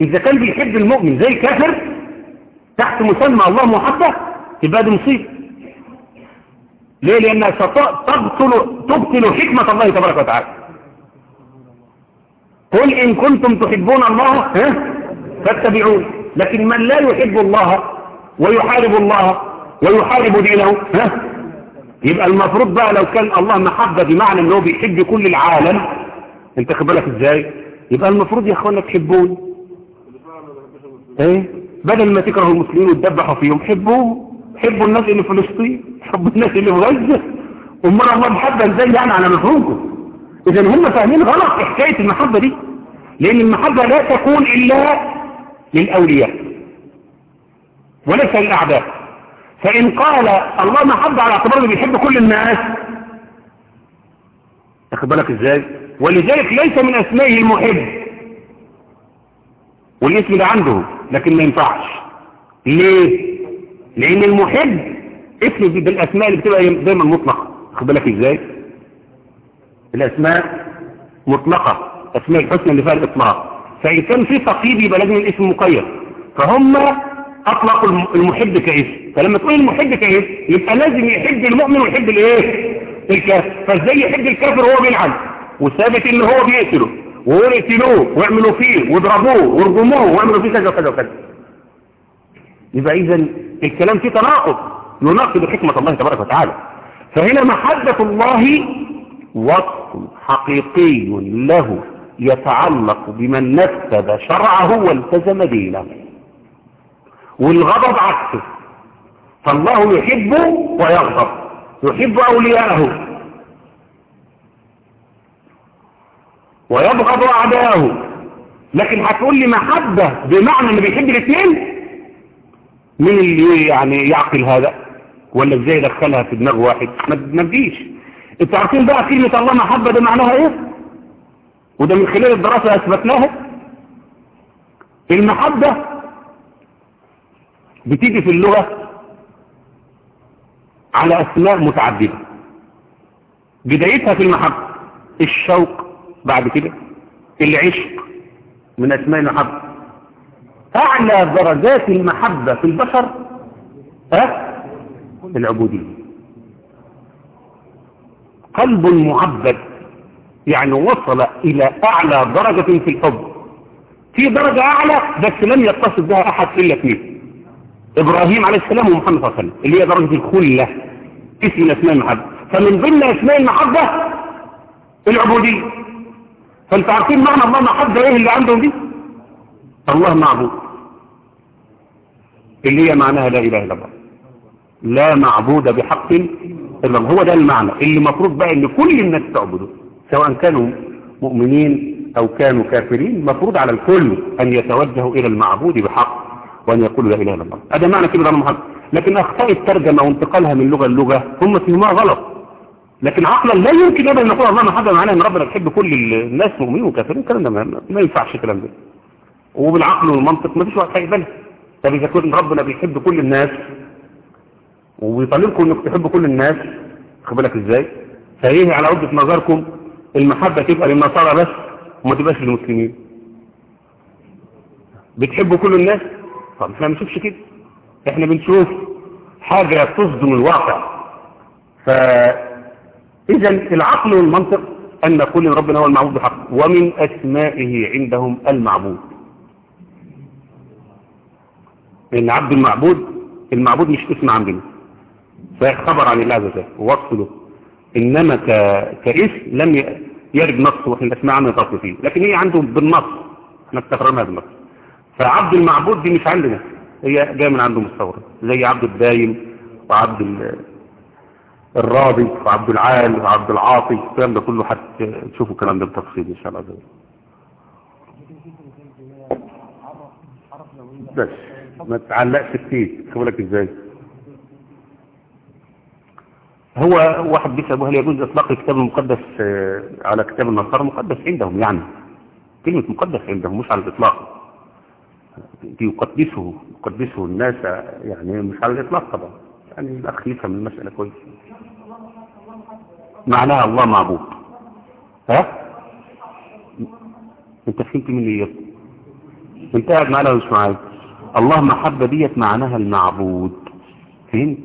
إذا كان بيحب المؤمن زي الكافر تحت مسمى الله محبة يبقى دي مصيبة. ليه؟ لانها تبطل تبطل حكمة الله تبارك وتعالى. قل إن كنتم تحبون الله ها؟ فاتبعون لكن من لا يحب الله ويحارب الله ويحارب دينه ها؟ يبقى المفروض بقى لو كان الله محبة بمعنى انه بيحب كل العالم أنت خبالك إزاي؟ يبقى المفروض يا اخوانا تحبون إيه؟ بدل ما تكرهوا المسلمين وتدبحوا فيهم حبوه. حبوا الناس اللي في فلسطين حبوا الناس اللي في غزة. امال الله محبة إزاي يعني على مفهومكم؟ اذا هم فاهمين غلط حكاية المحبة دي. لأن المحبة لا تكون إلا للأولياء. وليس للأعداء. فإن قال الله محبة على اعتبار أنه بيحب كل الناس تاخد بالك إزاي؟ ولذلك ليس من اسمائه المحب. والاسم ده عنده لكن ما ينفعش. ليه؟ لأن المحب اسم بالأسماء اللي بتبقى دايما مطلقة. خد بالك إزاي؟ الأسماء مطلقة. أسماء الحسنى اللي فيها الإطلاق. فإن كان في تقييد يبقى لازم الاسم مقيد. فهم أطلقوا المحب كإسم. فلما تقول المحب كإسم يبقى لازم يحب المؤمن ويحب الإيه؟ الكافر. فإزاي يحب الكافر وهو بيلعن؟ وثابت إن هو بيقتله. ويقتلوه ويعملوا فيه ويضربوه ويرجموه ويعملوا فيه كذا وكذا وكذا. يبقى اذا الكلام فيه تناقض. يناقض حكمة الله تبارك وتعالى. فهنا محبة الله وصف حقيقي له. يتعلق بمن نفذ شرعه والتزم دينه والغضب عكسه. فالله يحب ويغضب يحب أولياءه ويبغض أعداءه. لكن هتقول لي محبة بمعنى إنه بيحب الاثنين؟ مين اللي يعني يعقل هذا؟ ولا إزاي يدخلها في دماغ واحد؟ ما تجيش. أنتوا عارفين بقى كلمة الله محبة ده معناها إيه؟ وده من خلال الدراسة أثبتناها. المحبة بتيجي في اللغة على أسماء متعددة. بدايتها في المحبة الشوق بعد كده العشق من أسماء المحبة. أعلى درجات المحبة في البشر ها؟ العبودية. قلب معبد يعني وصل إلى أعلى درجة في الحب. في درجة أعلى بس لم يتصل بها أحد إلا اثنين. إبراهيم عليه السلام ومحمد صلى الله عليه وسلم اللي هي درجة الخلة. اسم من اسماء المحبة فمن ضمن اسماء المحبة العبودية. فانت عارفين معنى الله محبة إيه اللي عندهم دي؟ الله معبود. اللي هي معناها لا إله إلا الله. لا معبود بحق الله. هو ده المعنى. اللي مفروض بقى إن كل الناس تعبده سواء كانوا مؤمنين أو كانوا كافرين مفروض على الكل أن يتوجهوا إلى المعبود بحق وأن يقولوا لا إله إلا الله. هذا معنى كلمة محمد. لكن أخطاء الترجمة وانتقالها من لغة للغة هم فهموها غلط. لكن عقلا لا يمكن ابدا نقول الله محبه معناه إن ربنا بيحب كل الناس مؤمنين وكافرين الكلام ده ما, ينفعش الكلام ده. وبالعقل والمنطق ما فيش واحد هيقبلها طب إذا كنت ربنا بيحب كل الناس وبيطالبكم انك تحبوا كل الناس خد بالك إزاي؟ فايه على وجهه نظركم المحبة تبقى للنصارى بس وما تبقاش للمسلمين. بتحبوا كل الناس؟ طب إحنا ما بنشوفش كده. إحنا بنشوف حاجة تصدم الواقع. فإذا العقل والمنطق أن نقول ان ربنا هو المعبود بحق ومن أسمائه عندهم المعبود. إن عبد المعبود المعبود مش اسم عندنا. فخبر عن الله عز وجل ووصف ك... كاسم لم يرد نص وفي الاسماء عنه فيه. لكن هي عندهم بالنص. إحنا استقررناها بالنص. فعبد المعبود دي مش عندنا. هي جاية من عندهم الثوره زي عبد الدايم وعبد ال... الراضي وعبد العال وعبد العاطي. الكلام ده كله هتشوفوا الكلام ده بتفصيل إن شاء الله. بس. ما تعلقش كتير. لك إزاي. هو واحد بيسأل هل يجوز إطلاق الكتاب المقدس آه، على كتاب النصارى؟ مقدس عندهم يعني. كلمة مقدس عندهم مش على الإطلاق. يقدسه يقدسه الناس يعني مش على الإطلاق طبعا. يعني الأخ يفهم المسألة كويس. معناها الله معبود. ها؟ أنت فهمت مني إيه؟ انت قاعد معانا ولا مش معايا الله محبة ديت معناها المعبود. فهمت؟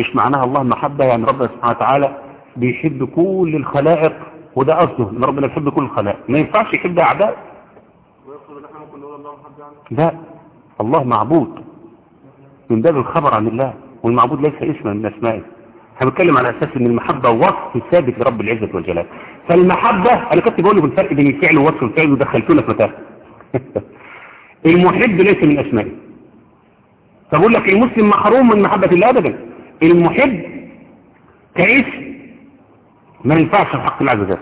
مش معناها الله محبة يعني ربنا سبحانه وتعالى بيحب كل الخلائق وده قصده إن ربنا يحب كل الخلائق. ما ينفعش يحب أعداء. لا الله معبود. من باب الخبر عن الله والمعبود ليس اسما من أسمائه. إحنا بنتكلم على أساس إن المحبة وصف ثابت لرب العزة والجلال. فالمحبة أنا كنت بقول له بالفرق بين الفعل ووصف الفعل ودخلتونا في متاهة. (laughs) المحب ليس من أسمائه. فبقول لك المسلم محروم من محبة الله ابدا. المحب كاسم ما ينفعش في حق الله عز وجل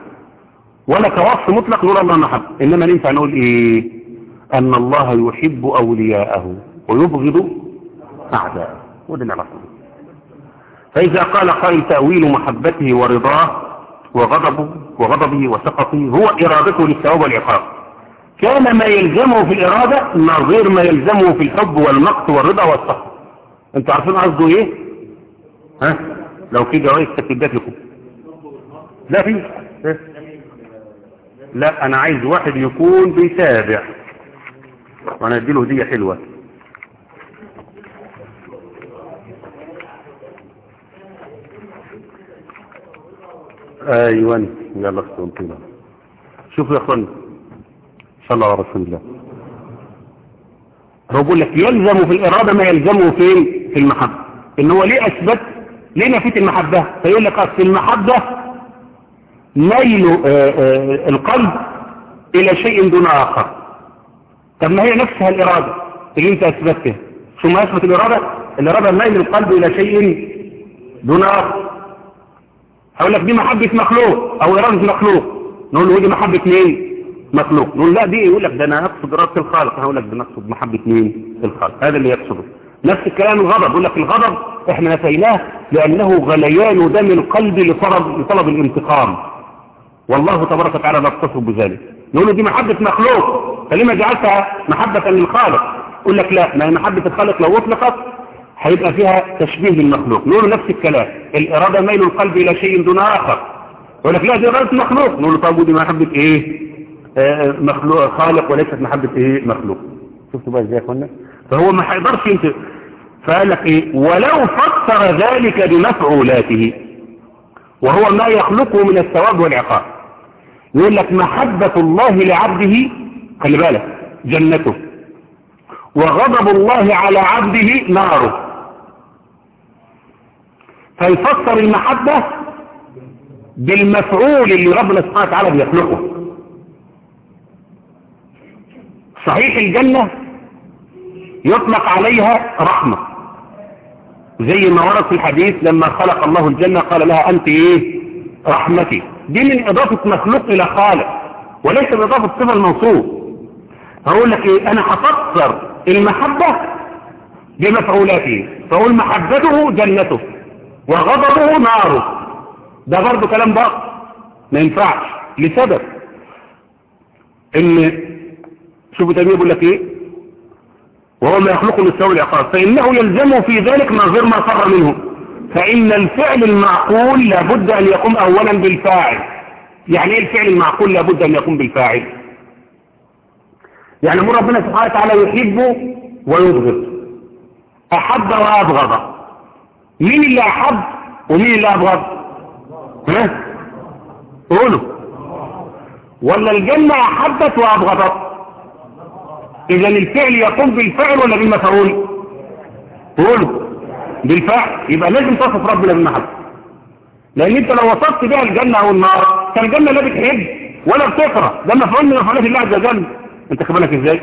ولا كوصف مطلق نقول الله محب إنما ننفع نقول إيه؟ أن الله يحب أولياءه ويبغض أعداءه. وده نعرفه فإذا قال قائل تأويل محبته ورضاه وغضبه وغضبه وسخطه هو إرادته للثواب والعقاب. كان ما يلزمه في الإرادة نظير ما يلزمه في الحب والمقت والرضا والسخط. أنتوا عارفين قصده إيه؟ ها؟ لو في جوائز تكتبات لكم لا في. لا أنا عايز واحد يكون بيتابع. وأنا اديله هدية حلوة. أيوه يلا اختم شوفوا يا اخوان صلى الله على رسول الله. هو بيقول لك يلزم في الإرادة ما يلزمه فين؟ في المحبة. إن هو ليه أثبت ليه نفيت المحبة؟ فيقول لك أصل المحبة ميل آه، آه، القلب إلى شيء دون آخر. طب ما هي نفسها الإرادة. اللي أنت أثبتها ثم أثبت الإرادة. الإرادة ميل القلب إلى شيء دون آخر. هقول لك دي محبة مخلوق أو إرادة مخلوق. نقول له دي محبة مين؟ مخلوق. نقول لا دي يقول لك ده أنا أقصد إرادة الخالق. هقول لك ده نقصد محبة مين؟ الخالق. هذا اللي يقصده. نفس الكلام الغضب. يقول لك الغضب إحنا نفيناه لأنه غليان دم القلب لطلب, لطلب الانتقام. والله تبارك وتعالى لا يتصف بذلك. نقول له دي محبة مخلوق. فلما جعلتها محبة للخالق. يقول لك لا ما هي محبة الخالق لو أطلقت هيبقى فيها تشبيه للمخلوق نقول له نفس الكلام. الإرادة ميل القلب إلى شيء دون آخر. يقول لك لا دي إرادة مخلوق. نقول له طب ودي محبة إيه؟ آه مخلوق خالق وليست محبة إيه؟ مخلوق. شفتوا بقى إزاي يا فهو ما هيقدرش ينت فقال لك إيه؟ ولو فسر ذلك بمفعولاته. وهو ما يخلقه من الثواب والعقاب. يقول لك محبة الله لعبده خلي بالك جنته. وغضب الله على عبده ناره. فيفسر المحبة بالمفعول اللي ربنا سبحانه وتعالى بيخلقه. صحيح الجنة يطلق عليها رحمة. زي ما ورد في الحديث لما خلق الله الجنة قال لها أنت إيه؟ رحمتي. دي من إضافة مخلوق إلى خالق وليس من إضافة صفة الموصوف هقول لك إيه؟ أنا هفسر المحبة بمفعولاته فأقول محبته جنته وغضبه ناره. ده برضه كلام بقى ما ينفعش. لسبب إن شوفوا تيمية بيقول لك إيه؟ وهو ما يخلق للسوء العقاب فإنه يلزمه في ذلك نظير ما فر منه. فإن الفعل المعقول لابد أن يقوم أولا بالفاعل. يعني إيه الفعل المعقول لابد أن يقوم بالفاعل؟ يعني مر ربنا سبحانه وتعالى يحب ويبغض. أحب وأبغض. مين اللي أحب ومين اللي أبغض؟ ها؟ قولوا. ولا الجنة أحبت وأبغضت. إذا الفعل يقوم بالفعل ولا بالمفعول؟ قولوا بالفعل. يبقى لازم تصف ربنا بالمحبة لأن أنت لو وصفت بها الجنة أو النار فالجنة لا بتحب ولا بتكره ده مفعول من مفعولات الله عز وجل. أنت خبالك إزاي؟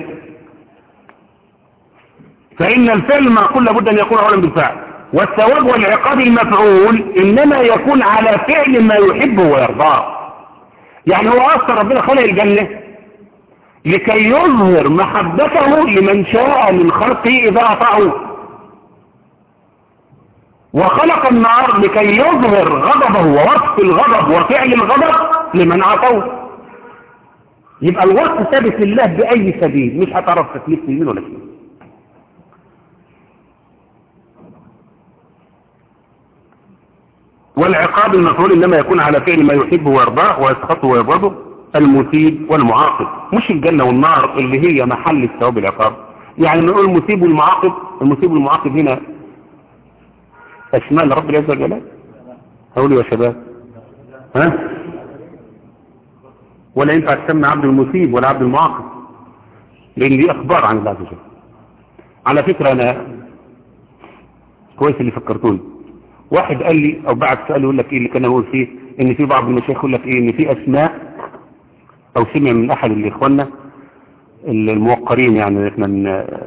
فإن الفعل معقول لابد أن يكون أولا بالفعل. والثواب والعقاب المفعول إنما يكون على فعل ما يحبه ويرضاه. يعني هو أصلا ربنا خلق الجنة لكي يظهر محبته لمن شاء من خلقه إذا أطاعوه وخلق النار لكي يظهر غضبه ووصف الغضب وفعل الغضب لمن عطوه يبقى الوصف ثابت لله بأي سبيل؟ مش هتعرف تكليف يمين ولا شمال والعقاب المفعول إنما يكون على فعل ما يحبه ويرضاه ويسخطه ويبغضه. المثيب والمعاقب مش الجنة والنار اللي هي محل الثواب العقاب. يعني نقول المثيب والمعاقب المثيب والمعاقب هنا أسماء لرب العزة والجلال هقولوا يا شباب. ها؟ ولا ينفع تسمى عبد المثيب ولا عبد المعاقب لأن دي أخبار عن الله عز وجل. على فكرة أنا كويس اللي فكرتوني. واحد قال لي أو بعد سؤال يقول لك إيه اللي كان يقول فيه إن في بعض المشايخ يقول لك إيه إن في أسماء أو سمع من أحد اللي إخواننا الموقرين يعني إحنا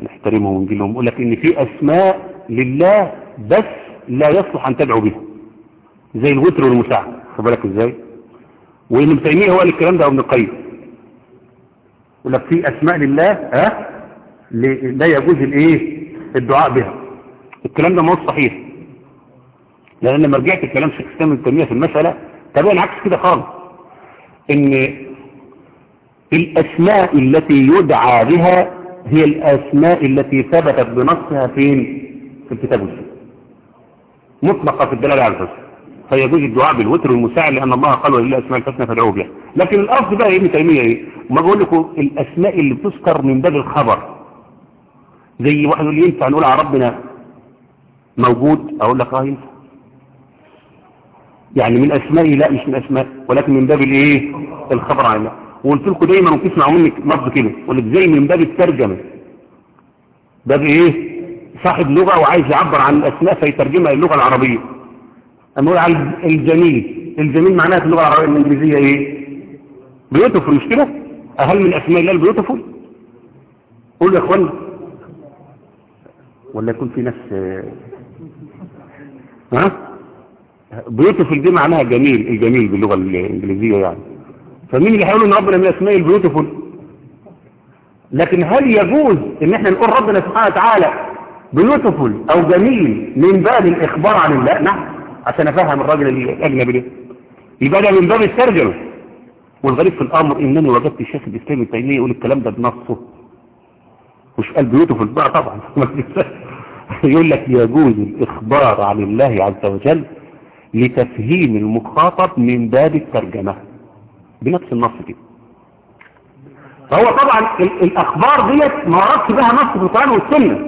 نحترمهم ونجي لهم يقول لك إن في أسماء لله بس لا يصلح أن تدعو بها. زي الوتر والمساعد خد بالك إزاي؟ وابن ابن تيمية هو الكلام ده ابن القيم. يقول لك في أسماء لله ها؟ لا يجوز الإيه؟ الدعاء بها. الكلام ده مش صحيح. لأن لما رجعت الكلام شيخ الإسلام ابن تيمية في المسألة تبقى العكس كده خالص. إن الأسماء التي يدعى بها هي الأسماء التي ثبتت بنصها فين في الكتاب والسنة. مطلقة في الدلالة على الحسن. فيجوز الدعاء بالوتر والمساعد لأن الله قال ولله أسماء الحسنى فادعوه بها. لكن الأصل بقى ابن تيمية إيه؟ ما بقول لكم الأسماء اللي بتذكر من باب الخبر. زي واحد يقول ينفع نقول على ربنا موجود؟ أقول لك آه ينفع. يعني من أسمائي لا مش من أسماء ولكن من باب الإيه؟ الخبر عن الله. وقلت لكم دايما وتسمعوا مني لفظ كده. قلت زي من باب الترجمة. باب إيه؟ صاحب لغة وعايز يعبر عن الأسماء فيترجمها للغة العربية. أما يقول على الجميل. الجميل معناها في اللغة العربية الإنجليزية إيه؟ بيوتفل مش كده؟ هل من أسماء الله البيوتفل قول يا أخوان. ولا يكون في ناس ها؟ بيوتفل دي معناها جميل. الجميل باللغة الإنجليزية يعني. فمين اللي هيقول إن ربنا من اسماء البيوتفل لكن هل يجوز إن إحنا نقول ربنا سبحانه وتعالى بيوتفل أو جميل من باب الإخبار عن الله؟ نعم عشان أفهم الراجل الاجنبي ده. يبقى من باب الترجمة. والغريب في الأمر إنني وجدت الشيخ الإسلامي ابن تيميه يقول الكلام ده بنصه. مش قال بيوتفل بقى طبعا. (laughs) يقول لك يجوز الإخبار عن الله عز وجل لتفهيم المخاطب من باب الترجمة. بنفس النص كده فهو طبعا الأخبار ديت ما وردش بها نص في القرآن والسنة.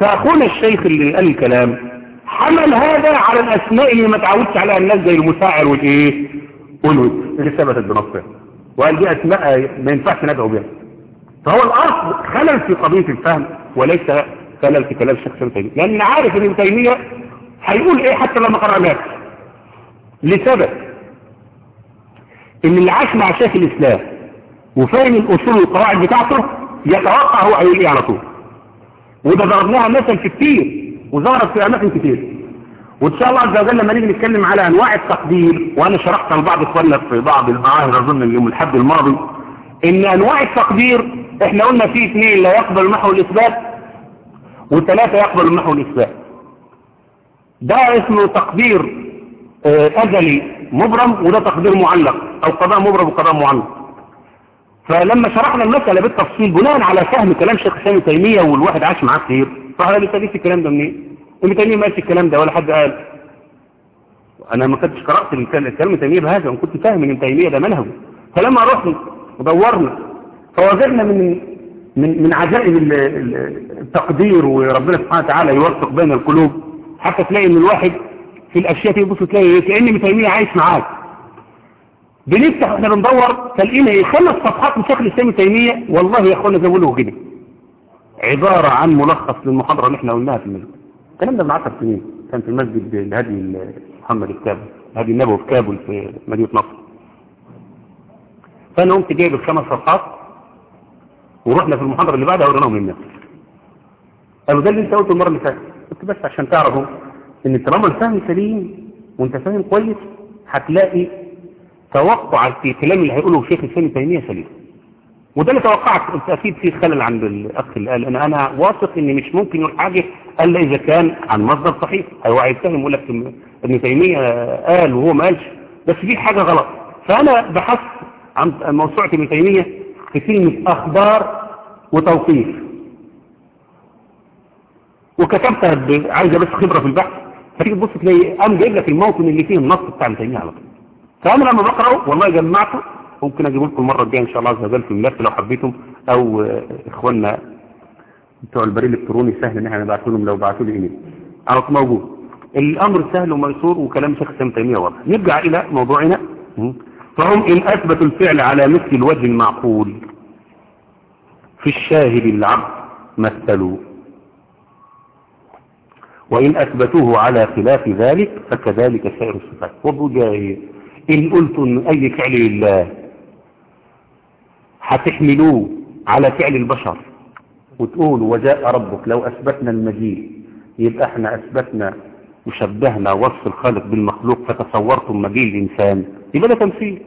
فأخونا الشيخ اللي قال الكلام حمل هذا على الأسماء اللي ما تعودش عليها الناس زي المساعر والإيه؟ والود اللي ثبتت بنصها وقال دي أسماء ما ينفعش ندعو بها فهو الأصل خلل في قضية الفهم وليس خلل في كلام الشيخ ابن تيمية. لأن عارف إن ابن تيمية هيقول إيه حتى لما قرأناه لسبب. إن اللي عاش مع شيخ الإسلام وفاهم الأصول والقواعد بتاعته يتوقع هو هيقول إيه على طول. وده ضربناها مثل في كتير وظهرت في أماكن كتير. وإن شاء الله عز وجل لما نيجي نتكلم على أنواع التقدير وأنا شرحت لبعض اخواننا في بعض المعاهد أظن اليوم الحد الماضي إن أنواع التقدير إحنا قلنا في اثنين لا يقبل المحو الإثبات وثلاثة يقبل المحو الإثبات. ده اسمه تقدير أزلي مبرم وده تقدير معلق أو قضاء مبرم وقضاء معلق. فلما شرحنا المسألة بالتفصيل بناء على فهم كلام شيخ الاسلام تيمية والواحد عاش معاه كتير. فهذا لسه جبت الكلام ده منين؟ ابن تيمية ما قالش الكلام ده ولا حد قال. أنا ما كنتش قرأت الكلام تيمية بهذا وكنت فاهم إن تيمية ده منهجه فلما رحنا ودورنا فوجدنا من من من عجائب التقدير وربنا سبحانه وتعالى يوفق بين القلوب. حتى تلاقي إن الواحد في الأشياء دي بص تلاقي كأن ابن تيمية عايش معاك. بنفتح وإحنا بندور تلقينا إيه خمس صفحات من شكل الإسلام تيمية والله يا إخوانا زي كده عبارة عن ملخص للمحاضرة اللي إحنا قلناها في المسجد. الكلام ده من 10 سنين. كان في المسجد الهادي محمد الكابل الهادي النبوي في كابل في مدينة نصر. فأنا قمت جايب الخمس صفحات ورحنا في المحاضرة اللي بعدها وريناهم للناس قالوا ده اللي أنت قلته المرة اللي فاتت. قلت بس عشان تعرفوا. إن طالما الفهم سليم وأنت فاهم كويس هتلاقي توقع في الكلام اللي هيقوله شيخ الإسلام ابن تيمية سليم. وده اللي توقعت أكيد في خلل عند الأخ اللي قال أنا أنا واثق إن مش ممكن يقول حاجة إلا إذا كان عن مصدر صحيح. هو هيتهم يقول لك ابن تيمية قال وهو ما قالش بس في حاجة غلط. فأنا بحثت عن موسوعة ابن تيمية في كلمة أخبار وتوقيف. وكتبتها عايزة بس خبرة في البحث. فتيجي تبص تلاقي قام جايب لك الموطن اللي فيه النص بتاع ابن على طول فانا لما بقرأه والله جمعته ممكن أجيب لكم المرة الجاية إن شاء الله عز وجل في الملف لو حبيتم أو آه، إخواننا بتوع البريد الإلكتروني سهل إن إحنا نبعته لهم لو بعتوا لي إيميل. على طول موجود. الأمر سهل وميسور وكلام شيخ ابن تيمية واضح. نرجع إلى موضوعنا. فهم إن أثبتوا الفعل على مثل الوجه المعقول في الشاهد العبد مثلوا. وإن أثبتوه على خلاف ذلك فكذلك سائر الصفات. وبجاي إن قلت أن أي فعل لله هتحملوه على فعل البشر وتقول وجاء ربك لو أثبتنا المجيء يبقى إحنا أثبتنا وشبهنا وصف الخالق بالمخلوق فتصورتم مجيء الإنسان. يبقى ده تمثيل.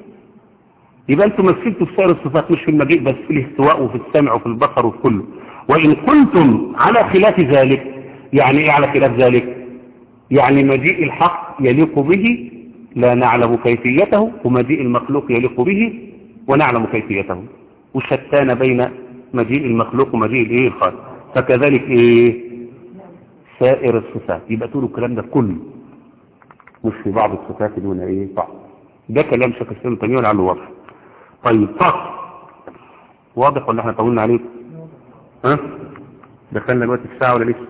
يبقى أنتم مثلتوا في سائر الصفات مش في المجيء بس في الاستواء وفي السمع وفي البصر وفي كله. وإن كنتم على خلاف ذلك يعني إيه على خلاف ذلك؟ يعني مجيء الحق يليق به لا نعلم كيفيته ومجيء المخلوق يليق به ونعلم كيفيته. وشتان بين مجيء المخلوق ومجيء الإيه الخالق. فكذلك إيه؟ سائر الصفات. يبقى تقولوا الكلام ده كله مش في بعض الصفات دون إيه؟ بعض ده كلام شيخ الإسلام تيمية لعله واضح طيب فصل واضح ولا إحنا طولنا عليه ها؟ دخلنا دلوقتي في ساعة ولا لسه؟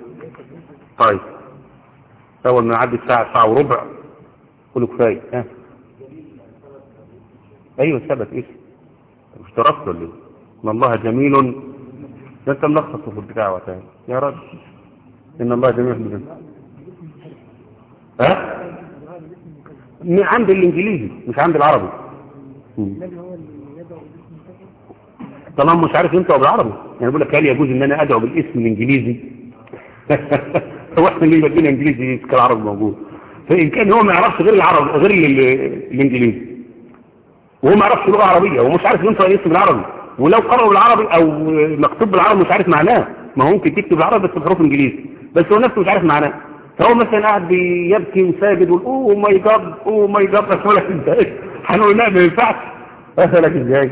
طيب. اول ما يعدي الساعة ساعة وربع. قولوا كفاية. ها. أيوه ثبت. إيه مش ولا إيه؟ إن الله جميل. ده أنت ملخصه في البتاع وقتها. يا راجل إن الله جميل. جدا ها؟ عند الإنجليزي مش عند العربي. طالما مش عارف ينطق بالعربي. يعني بقول لك هل يجوز إن أنا أدعو بالاسم الإنجليزي؟ (laughs) هو إحنا اللي بدينا انجليزي كالعربي موجود. فإن كان هو ما يعرفش غير العرب غير ال- الإنجليزي. وهو ما يعرفش لغة عربية ومش عارف ينطق الاسم بالعربي. ولو قرأوا بالعربي أو مكتوب بالعربي مش عارف معناه. ما هو ممكن تكتب بالعربي بس بحروف إنجليزي. بس هو نفسه مش عارف معناه. فهو مثلا قاعد بيبكي وساجد ويقول oh my God oh my God اسالك إزاي هنقول لا ما ينفعش. اسالك إزاي؟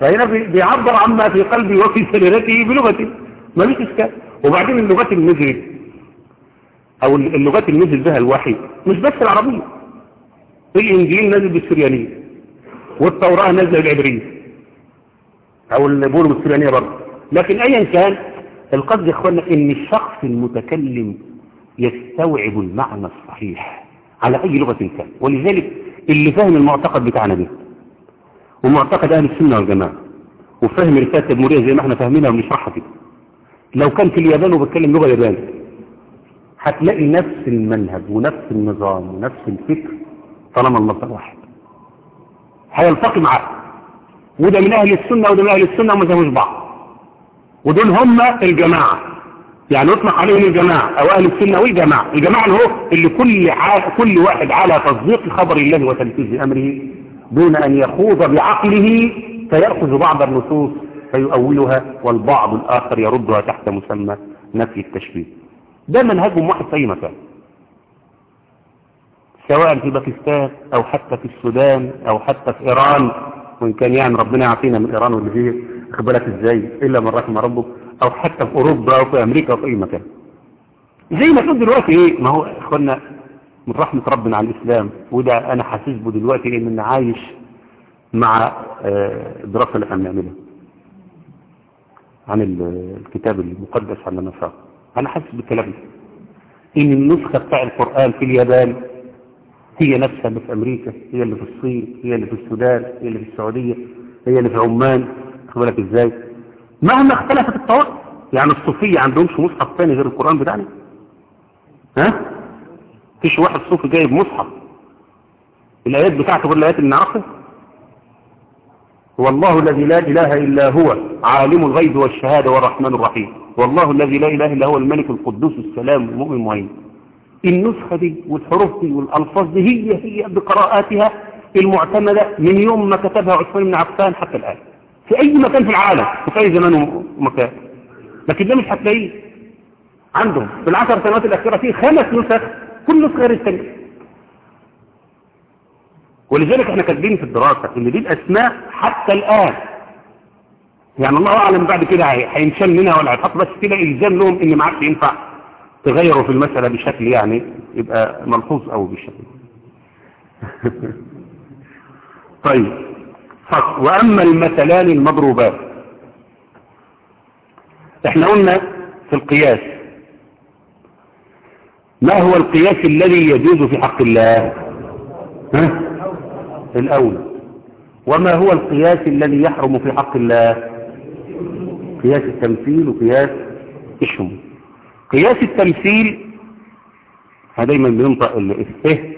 فهنا بي- بيعبر عما في قلبه وفي سريرته بلغته ملوش إشكال. وبعدين اللغات اللي نزلت أو اللغات اللي نزل بها الوحي مش بس العربية. الانجيل نزل بالسريانيه والتوراه نزل بالعبريه أو اللي بيقولوا بالسريانيه برضه. لكن ايا كان القصد يا اخوانا إن الشخص المتكلم يستوعب المعنى الصحيح على أي لغة كان. ولذلك اللي فاهم المعتقد بتاعنا ده ومعتقد أهل السنة والجماعة وفهم رسالة التدمريه زي ما إحنا فاهمينها وبنشرحها كده. لو كان في اليابان وبتكلم لغة يابانيه هتلاقي نفس المنهج ونفس النظام ونفس الفكر طالما المصدر واحد. هيلتقي معاه. وده من أهل السنة وده من أهل السنة وما زهوش بعض. ودول هم الجماعة. يعني يطلق عليهم الجماعة أو أهل السنة والجماعة. الجماعة اللي هو اللي كل. كل واحد على تصديق خبر الله وتنفيذ أمره دون أن يخوض بعقله فيأخذ بعض النصوص فيؤولها والبعض الآخر يردها تحت مسمى نفي التشبيه. ده منهجهم واحد في اي مكان سواء في باكستان أو حتى في السودان أو حتى في إيران وإن كان يعني ربنا يعافينا من فيه خد بالك إزاي؟ إلا من رحم ربك. أو حتى في أوروبا أو في أمريكا أو في أي مكان. زي ما تقول دلوقتي إيه؟ ما هو اخوانا من رحمة ربنا على الإسلام وده أنا حاسس به دلوقتي ان أنا عايش مع آه، الدراسة اللي إحنا بنعملها عن ال- الكتاب المقدس عن النصارى أنا حاسس بالكلام ده. إن النسخة بتاع القرآن في اليابان هي نفسها اللي في أمريكا هي اللي في الصين هي اللي في السودان هي اللي في السعودية هي اللي في عمان. بالك إزاي؟ مهما اختلفت الطوائف. يعني الصوفية عندهمش مصحف ثاني غير القرآن بتاعنا. ها؟ فيش واحد صوفي جايب مصحف. الآيات بتاعته غير الآيات اللي نعرفها؟ والله الذي لا إله إلا هو عالم الغيب والشهادة والرحمن الرحيم. والله الذي لا إله إلا هو الملك القدوس السلام المؤمن المهيمن النسخة دي والحروف دي والألفاظ دي هي هي بقراءاتها المعتمدة من يوم ما كتبها عثمان بن عفان حتى الآن. في أي مكان في العالم وفي أي زمان ومكان. لكن ده مش هتلاقيه. عندهم في العشر سنوات الأخيرة في خمس نسخ كل نسخة غير الثانية. ولذلك إحنا كاتبين في الدراسة إن دي الأسماء حتى الآن. يعني الله أعلم بعد كده هينشال منها ولا هيتحط بس كده إلزام لهم إن ما عادش ينفع تغيروا في المسألة بشكل يعني يبقى ملحوظ قوي بالشكل (laughs) طيب فصل. وأما المثلان المضروبات. إحنا قلنا في القياس ما هو القياس الذي يجوز في حق الله؟ ها؟ الاولى وما هو القياس الذي يحرم في حق الله؟ قياس التمثيل وقياس الشمول. قياس التمثيل دايما بينطق الايه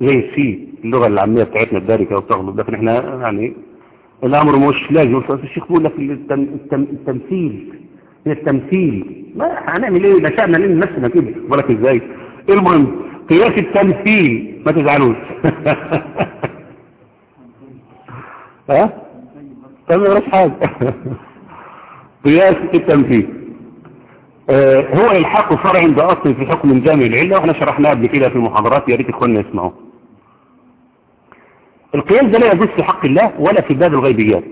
زي السي اللغة العامية بتاعتنا الدارجة وبتغلب لكن إحنا يعني الأمر مش لازم. الشيخ بيقول لك التم التم التمثيل هي التمثيل. ما هنعمل إيه؟ نشأنا ليه نفسنا كده. ولك إزاي؟ المهم قياس التمثيل ما تزعلوش. (laughs) ها؟ طب ما حاجة؟ (laughs) قياس التمثيل آه هو الحق فرع عند اصل في حكم جامع العلة وإحنا شرحناه قبل كده في المحاضرات يا ريت إخواننا يسمعوه. القياس ده لا يجوز في حق الله ولا في باب الغيبيات.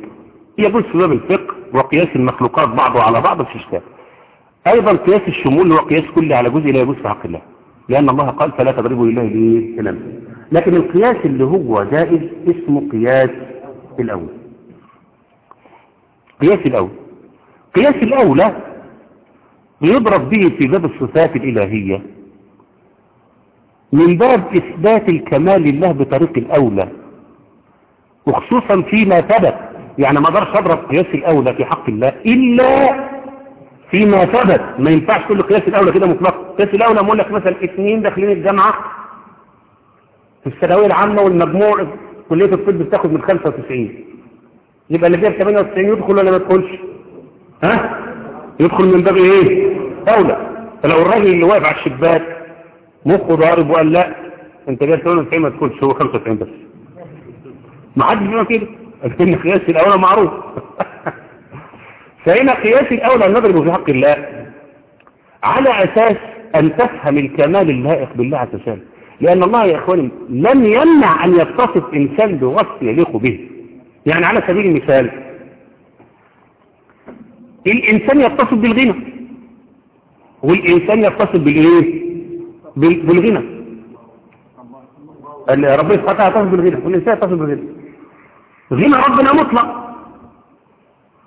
يجوز في باب الفقه وقياس المخلوقات بعضه على بعض في إشكال. أيضا قياس الشمول هو قياس كلي على جزء لا يجوز في حق الله. لأن الله قال فلا تضربوا لله الايه الامثال لكن القياس اللي هو جائز اسمه قياس الأول. قياس الأول. قياس الأولى بيضرب به في باب الصفات الإلهية من باب إثبات الكمال لله بطريق الأولى وخصوصا فيما ثبت يعني ما أقدرش أضرب قياس الأولى في حق الله إلا فيما ثبت. ما ينفعش كل قياس الأولى كده مطلق. قياس الأولى بقول لك مثلا اثنين داخلين الجامعة في الثانوية العامة والمجموع كلية الطب بتاخد من 95 يبقى اللي جايب 98 يدخل ولا ما يدخلش؟ ها؟ يدخل من باب إيه؟ اولى فلو الراجل اللي واقف على الشباك مخه ضارب وقال لا أنت جايب 98 ما تدخلش هو 95 بس. ما حدش بيقول كده. لكن قياس الأولى معروف. (laughs) فهنا قياس الأولى نضرب في حق الله على أساس أن تفهم الكمال اللائق بالله عز وجل. لأن الله يا إخواني لم يمنع أن يتصف إنسان بوصف يليق به. يعني على سبيل المثال الإنسان يتصف بالغنى والإنسان يتصف بالإيه؟ بالغنى. ربنا سبحانه يتصف بالغنى والإنسان يتصف بالغنى. غنى ربنا مطلق.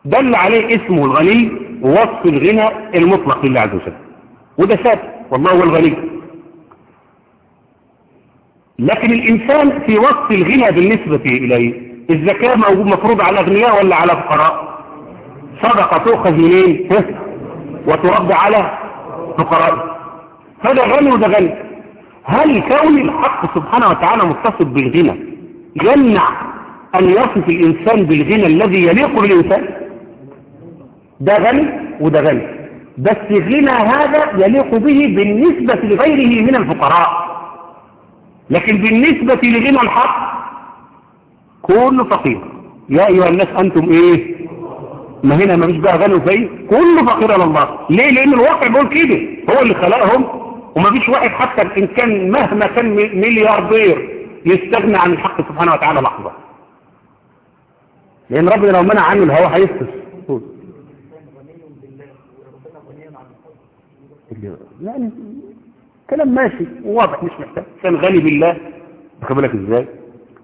دل عليه اسمه الغني ووصف الغنى المطلق لله عز وجل. وده ثابت والله هو الغني. لكن الإنسان في وصف الغنى بالنسبة إليه الزكاة موجود مفروض على أغنياء ولا على فقراء؟ صدقة تؤخذ منين؟ وترد على فقراء. هذا غني وده غني. هل كون الحق سبحانه وتعالى متصف بالغنى يمنع أن يصف الإنسان بالغنى الذي يليق بالإنسان؟ ده غني وده غني. بس غنى هذا يليق به بالنسبة لغيره من الفقراء. لكن بالنسبة لغنى الحق كل فقير. يا أيها الناس أنتم إيه؟ ما هنا ما مش بقى غني وفقير كل فقير على الله. ليه؟ لأن الواقع بيقول كده. هو اللي خلقهم وما فيش واحد حتى إن كان مهما كان ملياردير يستغنى عن الحق سبحانه وتعالى لحظة. لأن ربنا لو منع عنه الهواء هيفطس يعني كلام ماشي وواضح مش محتاج. كان غني بالله. واخد بالك إزاي؟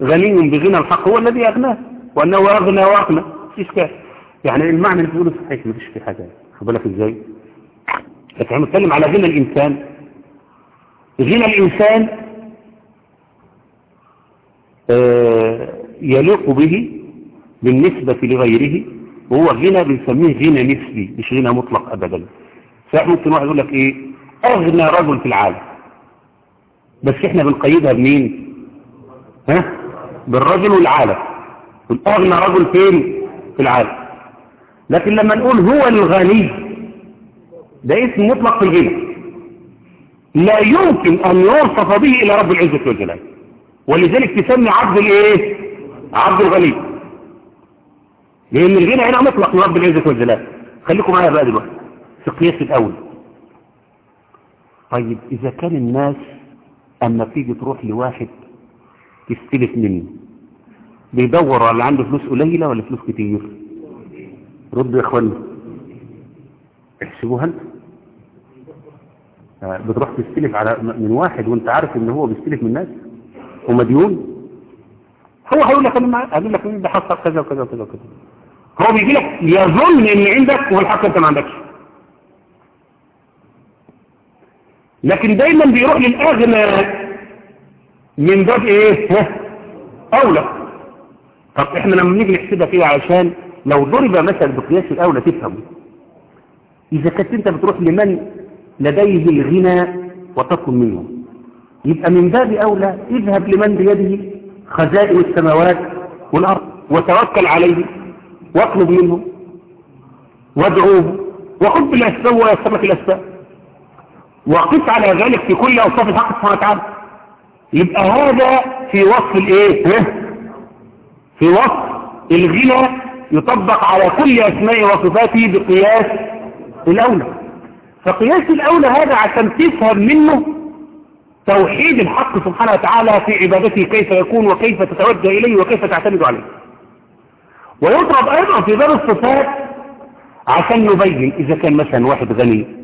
غني بغنى الحق هو الذي أغناه وأنه أغنى وأغنى. مفيش كده يعني المعنى اللي بتقوله صحيح مفيش في حاجة. واخد بالك إزاي؟ لكن إحنا بنتكلم على غنى الإنسان. غنى الإنسان آه يليق به بالنسبة لغيره. وهو غنى بنسميه غنى نسبي مش غنى مطلق ابدا. فممكن واحد يقول لك إيه؟ اغنى رجل في العالم. بس إحنا بنقيدها بمين؟ ها؟ بالرجل والعالم. اغنى رجل فين؟ في العالم. لكن لما نقول هو الغني ده اسم مطلق في الغنى. لا يمكن أن يوصف به إلى رب العزة والجلال. ولذلك تسمي عبد الإيه؟ عبد الغني. لأن الغنى هنا مطلق من رب العزة والجلال. خليكم معايا بقى دلوقتي في قياس الأول. طيب إذا كان الناس أما تيجي تروح لواحد تستلف منه بيدور على عنده فلوس قليلة ولا فلوس كتير؟ ردوا يا اخوانا احسبوها انت بتروح تستلف على من واحد وأنت عارف إن هو بيستلف من الناس؟ ومديون؟ هو هيقول لك أنا هيقول لك إن ده حصل كذا وكذا وكذا وكذا. هو بيجي لك يظن إن عندك والحق أنت ما عندكش. لكن دايما بيروح للاغنى من باب إيه؟ أولى. طب إحنا لما نيجي نحسبها كده علشان لو ضرب مثلا بقياس الأولى تفهمه إذا كنت أنت بتروح لمن لديه الغنى وتطلب منه. يبقى من باب أولى اذهب لمن بيده خزائن السماوات والأرض وتوكل عليه واطلب منه. وادعوه. وخذ بالاسباب ويسر لك الاسباب وقف على ذلك في كل أوصاف الحق سبحانه وتعالى. يبقى هذا في وصف الإيه؟ في وصف الغنى يطبق على كل أسماء وصفاته بقياس الأولى. فقياس الأولى هذا عشان تفهم منه توحيد الحق سبحانه وتعالى في عبادته كيف يكون وكيف تتوجه إليه وكيف تعتمد عليه. ويضرب أيضا في باب الصفات عشان نبين إذا كان مثلا واحد غني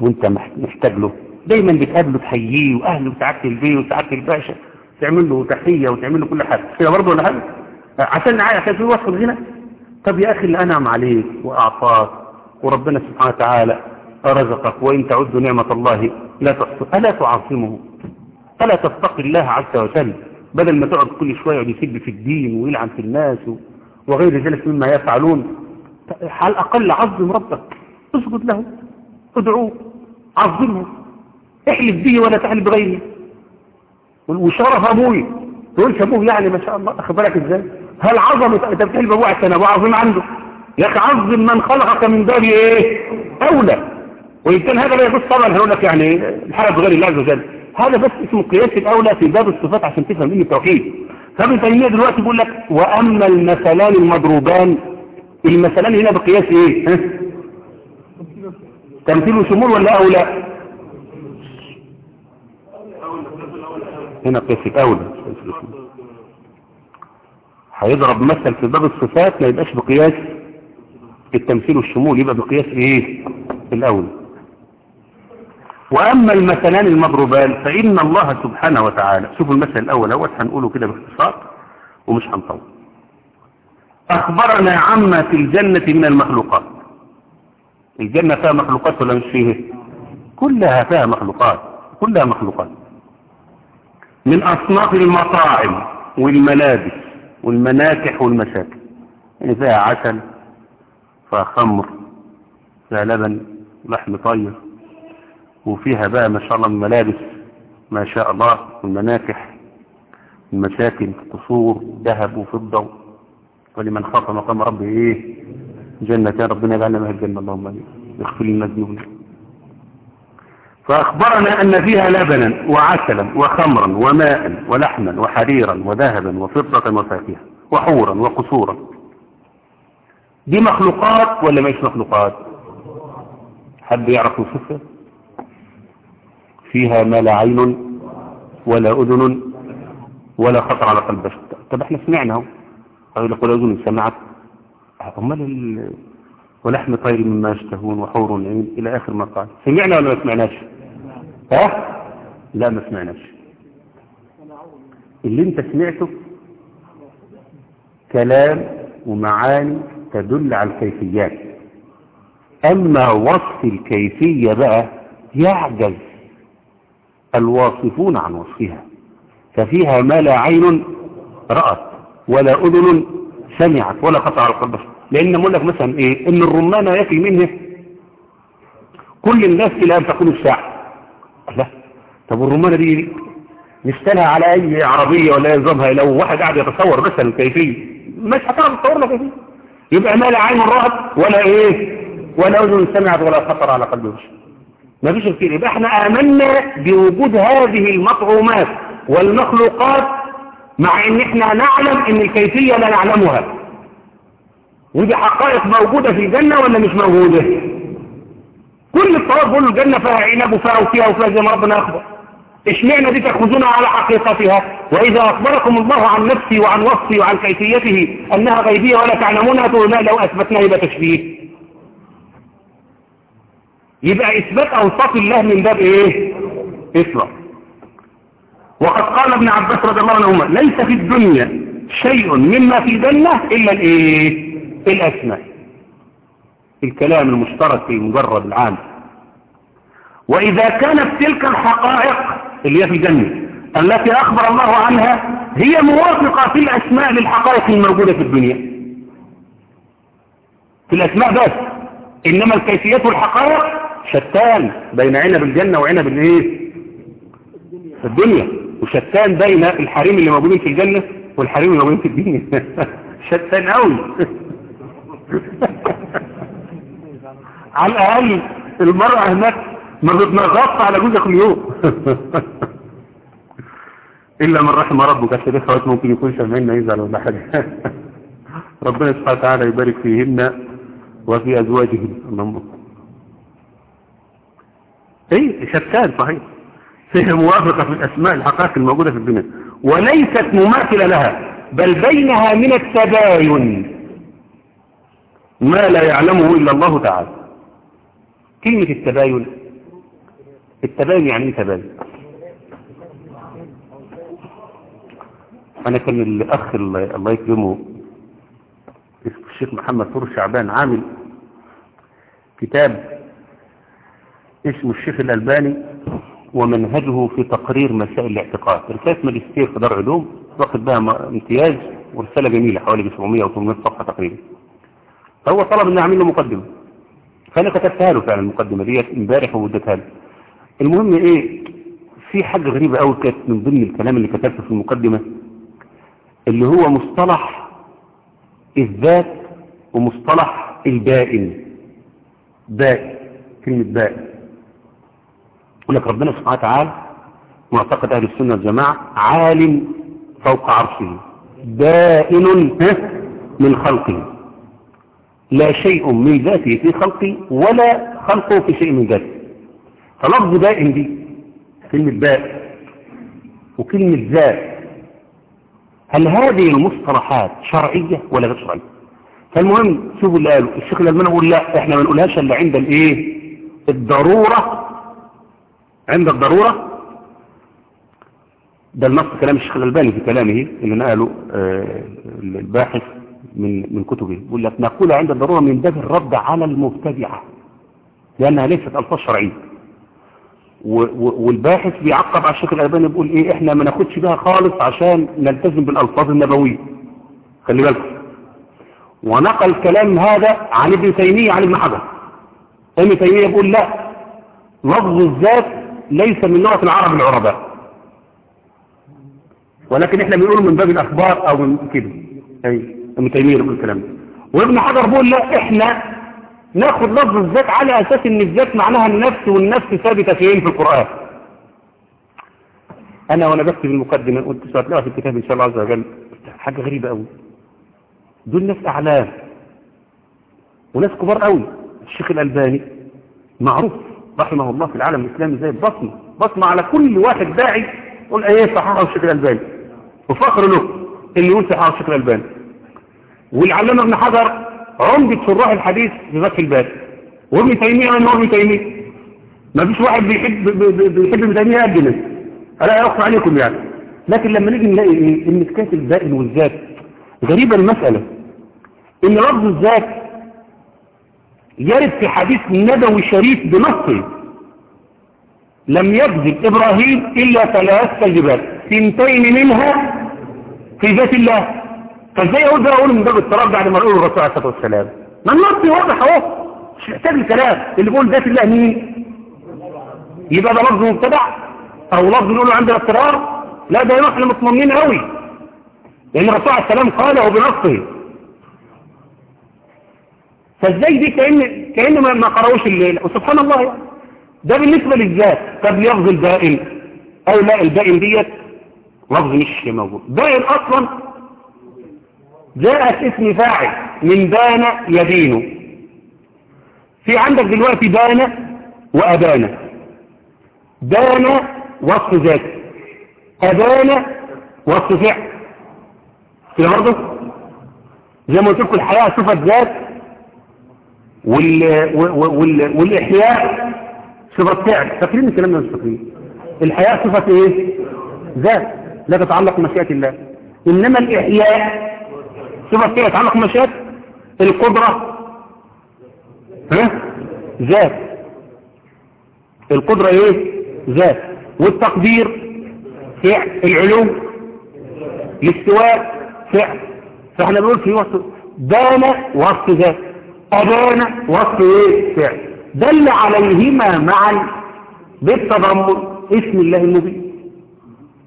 وانت محتاج له. دايما بتقابله تحييه وأهله وسعادة البيه وسعادة الباشا. تعمل له تحية وتعمل له كل حاجة. كده برضه ولا حاجة؟ عشان عشان في وصف الغنى. طب يا أخي اللي أنعم عليك وأعطاك وربنا سبحانه وتعالى رزقك وإن تعدوا نعمة الله لا تحصوا ألا تعظمه؟ ألا تتقي الله عز وجل؟ بدل ما تقعد كل شوية يقعد يسب في الدين ويلعن في الناس وغير ذلك مما يفعلون. على الأقل عظم ربك. اسجد له. ادعوه. عظمه احلف به ولا تحلف بغيره. وشرف أبوي تقولش ابوه يعني ما شاء الله اخد بالك إزاي؟ هل عظمه أنت بتحلف ابوه عشان ابوه عظيم عنده. يا أخي عظم من خلقك من باب إيه؟ أولى. وإن كان هذا لا يجوز طبعا هقول لك يعني الحلف بغير الله عز وجل؟ هذا بس اسمه قياس الأولى في باب الصفات عشان تفهم مني التوحيد فابن تيمية دلوقتي بيقول لك وأما المثلان المضروبان المثلان هنا بقياس إيه؟ تمثيل وشمول ولا أولى؟ هنا قياس الأولى. هيضرب مثل في باب الصفات ما يبقاش بقياس التمثيل والشمول يبقى بقياس إيه؟ الأول وأما المثلان المضروبان فإن الله سبحانه وتعالى شوفوا المثل الأول اهوت هنقوله كده باختصار ومش هنطول. أخبرنا عما في الجنة من المخلوقات. الجنة فيها مخلوقات ولا مش فيه كلها فيها مخلوقات كلها مخلوقات. من أصناف المطاعم والملابس والمناكح والمساكن يعني فيها عسل فيها خمر فيها لبن لحم طير وفيها بقى ما شاء الله من ملابس ما شاء الله والمناكح المساكن قصور ذهب وفضة ولمن خاف مقام ربه إيه؟ جنتان ربنا يجعلنا من الجنة. اللهم يغفر لنا ذنوبنا فأخبرنا أن فيها لبنا وعسلا وخمرا وماء ولحما وحريرا وذهبا وفضة وفاكهة وحورا وقصورا. دي مخلوقات ولا مش مخلوقات؟ حد يعرف يوصفها فيها ما لا عين ولا أذن ولا خطر على قلب بشر طب إحنا سمعنا اهو ولا أذن سمعت. أمال ال... ولحم طير مما يشتهون وحور عين إلى آخر ما قال. سمعنا ولا ما سمعناش؟ ها؟ لا ما سمعناش. اللي انت سمعته كلام ومعاني تدل على الكيفيات. أما وصف الكيفية بقى يعجز الواصفون عن وصفها. ففيها ما لا عين رأت ولا أذن سمعت ولا على القلب. لأن نقول لك مثلا إيه؟ إن الرمان يكفي منه كل الناس إلى أن تكون الساعة. لا طب الرمانة دي نشتلها على أي عربية ولا ينظمها؟ لو واحد قاعد يتصور مثلا الكيفية مش هتعرف تصور لك كيفية. يبقى ما لا عين رأت ولا إيه؟ ولا أذن سمعت ولا خطر على قلب بشر ما فيش كتير. يبقى إحنا آمنا بوجود هذه المطعومات والمخلوقات مع إن إحنا نعلم إن الكيفية لا نعلمها. ودي حقائق موجودة في الجنة ولا مش موجودة؟ كل الطواف بيقولوا الجنة فيها عنب وفيها وفيها وفيها زي ما ربنا أخبر. إشمعنى دي تأخذونها على حقيقتها؟ وإذا أخبركم الله عن نفسي وعن وصفي وعن كيفيته أنها غيبية ولا تعلمونها تقول لا لو أثبتناها يبقى تشبيه. يبقى إثبات أوصاف الله من باب إيه؟ إثبات وقد قال ابن عباس رضي الله عنهما ليس في الدنيا شيء مما في الجنة إلا الإيه؟ الأسماء. الكلام المشترك في مجرد العام. وإذا كانت تلك الحقائق اللي هي في الجنة التي أخبر الله عنها هي موافقة في الأسماء للحقائق الموجودة في الدنيا. في الأسماء بس. إنما الكيفيات والحقائق شتان بين عنب الجنة وعنب الإيه؟ في الدنيا. وشتان بين الحريم اللي موجودين في الجنة والحريم اللي موجودين في الدنيا (laughs) شتان قوي. (laughs) على الأقل المرأة هناك ما بتنغطى على جوزها كل يوم. (laughs) إلا من رحم ربك. عشان الإخوات ممكن يكون سامعين يزعل ولا حاجة. ربنا سبحانه وتعالى يبارك فيهن وفي أزواجهن. اللهم إيه شتان صحيح. فيها موافقة في الأسماء الحقائق الموجودة في الدنيا. وليست مماثلة لها بل بينها من التباين. ما لا يعلمه إلا الله تعالى. كلمة التباين. التباين يعني إيه تباين؟ أنا كان الأخ الله يكرمه الشيخ محمد فور شعبان عامل كتاب اسمه الشيخ الألباني. ومنهجه في تقرير مسائل الاعتقاد. رسالة ماجستير في دار علوم واخد بها امتياز ورسالة جميلة حوالي 700 أو 800 صفحة تقريبا. فهو طلب اني اعمل له مقدمة. فأنا كتبتها له فعلا المقدمة ديت امبارح ووديتها له. المهم إيه في حاجة غريبة قوي كانت من ضمن الكلام اللي كتبته في المقدمة اللي هو مصطلح الذات ومصطلح البائن. بائن كلمة بائن. يقول لك ربنا سبحانه وتعالى معتقد أهل السنة والجماعة عالم فوق عرشه بائن من خلقه. لا شيء من ذاته في خلقه ولا خلقه في شيء من ذاته. فلفظ بائن دي كلمة بائن وكلمة ذات. هل هذه المصطلحات شرعية ولا غير شرعية؟ فالمهم شوفوا اللي قالوا الشيخ الألماني يقول لا إحنا ما نقولهاش إلا عند الإيه؟ الضرورة عند الضرورة ده النص كلام الشيخ الألباني في كلامه اللي نقله آه الباحث من من كتبه. يقول لك نقول عند الضرورة من باب الرد على المبتدعة لأنها ليست ألفاظ شرعية. والباحث بيعقب على الشيخ الألباني بيقول إيه إحنا ما ناخدش بها خالص عشان نلتزم بالألفاظ النبوية. خلي بالكم. ونقل كلام هذا عن ابن تيمية عن ابن حجر. ابن تيمية بيقول لا لفظ الذات ليس من لغة العرب العرباء. ولكن إحنا بنقول من باب الأخبار أو من كده. أي ابن تيمية بيقول الكلام ده. وابن حجر بيقول لا إحنا ناخد لفظ الذات على أساس إن الذات معناها النفس والنفس ثابتة فين في القرآن. أنا وأنا بكتب المقدمة قلت سأتلاقها في الكتاب إن شاء الله عز وجل. حاجة غريبة قوي دول ناس أعلام. وناس كبار قوي الشيخ الألباني معروف. رحمه الله في العالم الإسلامي زي البصمة بصمة على كل واحد داعي يقول إيه صححه الشيخ الالباني وفخر له اللي يقول صححه الشيخ الالباني والعلامة ابن حجر عمدة شراح الحديث في فتح الباب. وابن تيمية ابن تيمية. ما فيش واحد بيحب بيحب ابن تيمية قدنا أنا اخفى عليكم يعني. لكن لما نيجي نلاقي إيه إن كانت البائن والذات غريبة المسألة. إن لفظ الذات يرد في حديث نبوي شريف بنصه لم يكذب إبراهيم إلا ثلاث كذبات سنتين منها في ذات الله. فإزاي أقول ده أقول من باب التراب بعد ما أقول الرسول عليه الصلاة والسلام؟ ما النص واضح أهو. مش محتاج الكلام. اللي بيقول ذات الله مين؟ يبقى ده لفظ مبتدع. أو لفظ نقوله عند الاضطرار. لا ده إحنا مطمئنين قوي لأن الرسول عليه السلام قاله بنصه. فازاي دي كأن كأن ما قرأوش الليل وسبحان الله يعني. ده بالنسبة للذات. طب لفظ البائن. أو لا البائن ديت لفظ مش موجود. بائن أصلا جاءت اسم فاعل من بان يدين في عندك دلوقتي بان وأبان. بان وصف ذات. أبان وصف فعل. كده برضه؟ زي ما قلت لكم الحياة صفة ذات وال... وال... والإحياء صفة فعل. فاكرين الكلام ده مش فاكرين الحياة صفة إيه؟ ذات. لا تتعلق بمشيئة الله. إنما الإحياء صفة فعل. تتعلق بمشيئة القدرة. ها؟ ذات. القدرة إيه؟ ذات. والتقدير فعل. العلو الاستواء فعل. فإحنا بنقول في وصف بان وصف ذات. أبان وصف إيه؟ فعل. دل عليهما معا بالتضمن اسم الله المبين.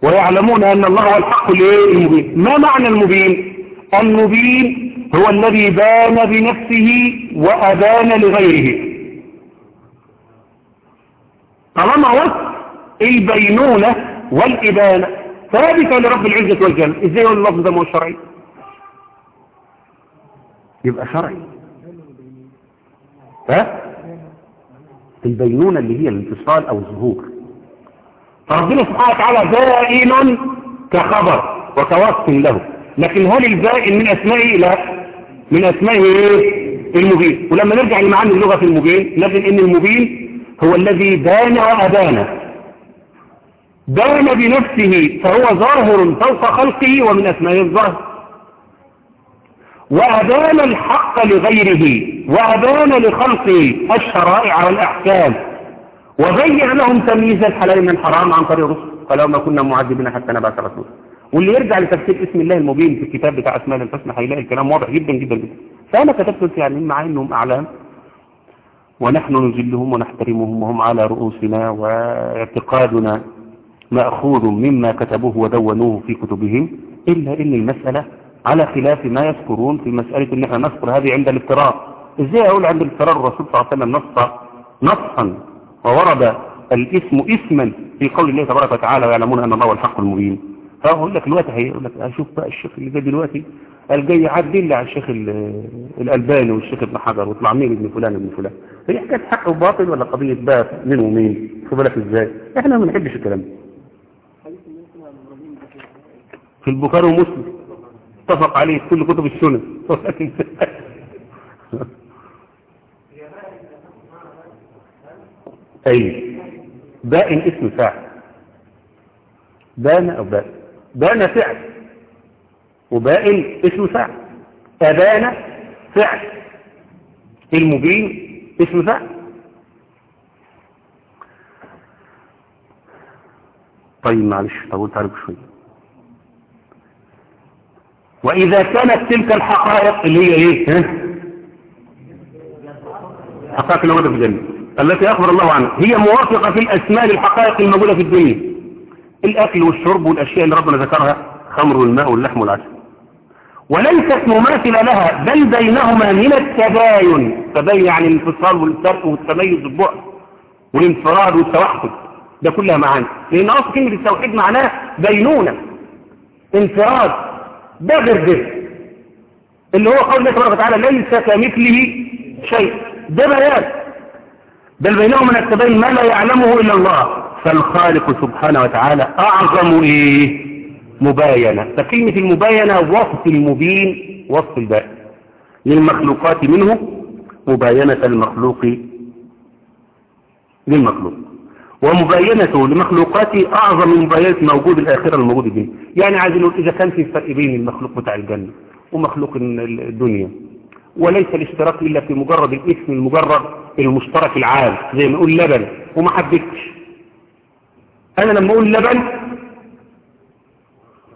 ويعلمون أن الله هو الحق الايه المبين. ما معنى المبين؟ المبين هو الذي بان بنفسه وأبان لغيره. طالما وصف البينونة والإبانة ثابتة لرب العزة إزاي يقول اللفظ ده مو شرعي؟ يبقى شرعي. ها؟ البينونة اللي هي الانفصال أو الظهور. فربنا سبحانه وتعالى بائن كخبر وكوصف له. لكن هل البائن من أسمائه؟ لا. من أسمائه إيه المبين. ولما نرجع لمعاني اللغة في المبين نجد إن المبين هو الذي بان وابان بان بنفسه فهو ظاهر فوق خلقه ومن اسمائه الظاهر. وأبان الحق لغيره. وأبان لخلقه الشرائع والأحكام. وبين لهم تمييز الحلال من الحرام عن طريق الرسل. قالوا ما كنا معذبين حتى نبعث رسول واللي يرجع لتفسير اسم الله المبين في الكتاب بتاع أسماء الحسنى هيلاقي الكلام واضح جدا جدا جدا. فأنا كتبت يعني مع إنهم أعلام. ونحن نجلهم ونحترمهم وهم على رؤوسنا واعتقادنا مأخوذ مما كتبوه ودونوه في كتبهم. إلا إن المسألة على خلاف ما يذكرون في مسألة إن إحنا نذكر هذه عند الافتراء. إزاي أقول عند الافتراء الرسول صلى الله عليه وسلم نص نصا. وورد الاسم اسما في قول الله تبارك وتعالى ويعلمون أن الله هو الحق المبين. فاقول لك دلوقتي هيقول لك أشوف بقى الشيخ اللي جاي دلوقتي قال جاي يعدل لي على الشيخ الألباني والشيخ ابن حجر ويطلع مين ابن فلان ابن فلان. هي حكايه حق وباطل ولا قضية بقى مين ومين؟ خد بالك إزاي؟ إحنا ما بنحبش الكلام. ده في البخاري ومسلم. اتفق عليه كل كتب السنة. (laughs) (laughs) أي بائن اسم فاعل. بان أو بائن بان فعل. وبائن اسم فاعل. أبان فعل. المبين اسم فاعل. طيب معلش طولت عليكم شوية. وإذا كانت تلك الحقائق اللي هي إيه؟ حقائق الموجودة في الجنة. التي أخبر الله عنها. هي موافقة في الأسماء للحقائق الموجودة في الدنيا. الأكل والشرب والأشياء اللي ربنا ذكرها خمر والماء واللحم والعسل. وليست مماثلة لها بل بينهما من التباين. تباين يعني الانفصال والفرق والتميز بالبعد والانفراد والتوحد. ده كلها معانا لأن أصل كلمة التوحيد معناه بينونة. انفراد. ده غير ده. اللي هو قول الله تبارك وتعالى ليس كمثله شيء. ده بيان. بل بينهم من التبين ما لا يعلمه إلا الله. فالخالق سبحانه وتعالى أعظم إيه؟ مباينة. فكلمة المباينة وصف المبين وصف البائن للمخلوقات منه مباينة المخلوق للمخلوق. ومباينته لمخلوقاته أعظم من مباينة موجود الآخرة الموجود الدنيا. يعني عايز نقول إذا كان في فرق بين المخلوق بتاع الجنة ومخلوق الدنيا وليس الاشتراك إلا في مجرد الاسم المجرد المشترك العام زي ما نقول لبن وما حبيتش. أنا لما أقول لبن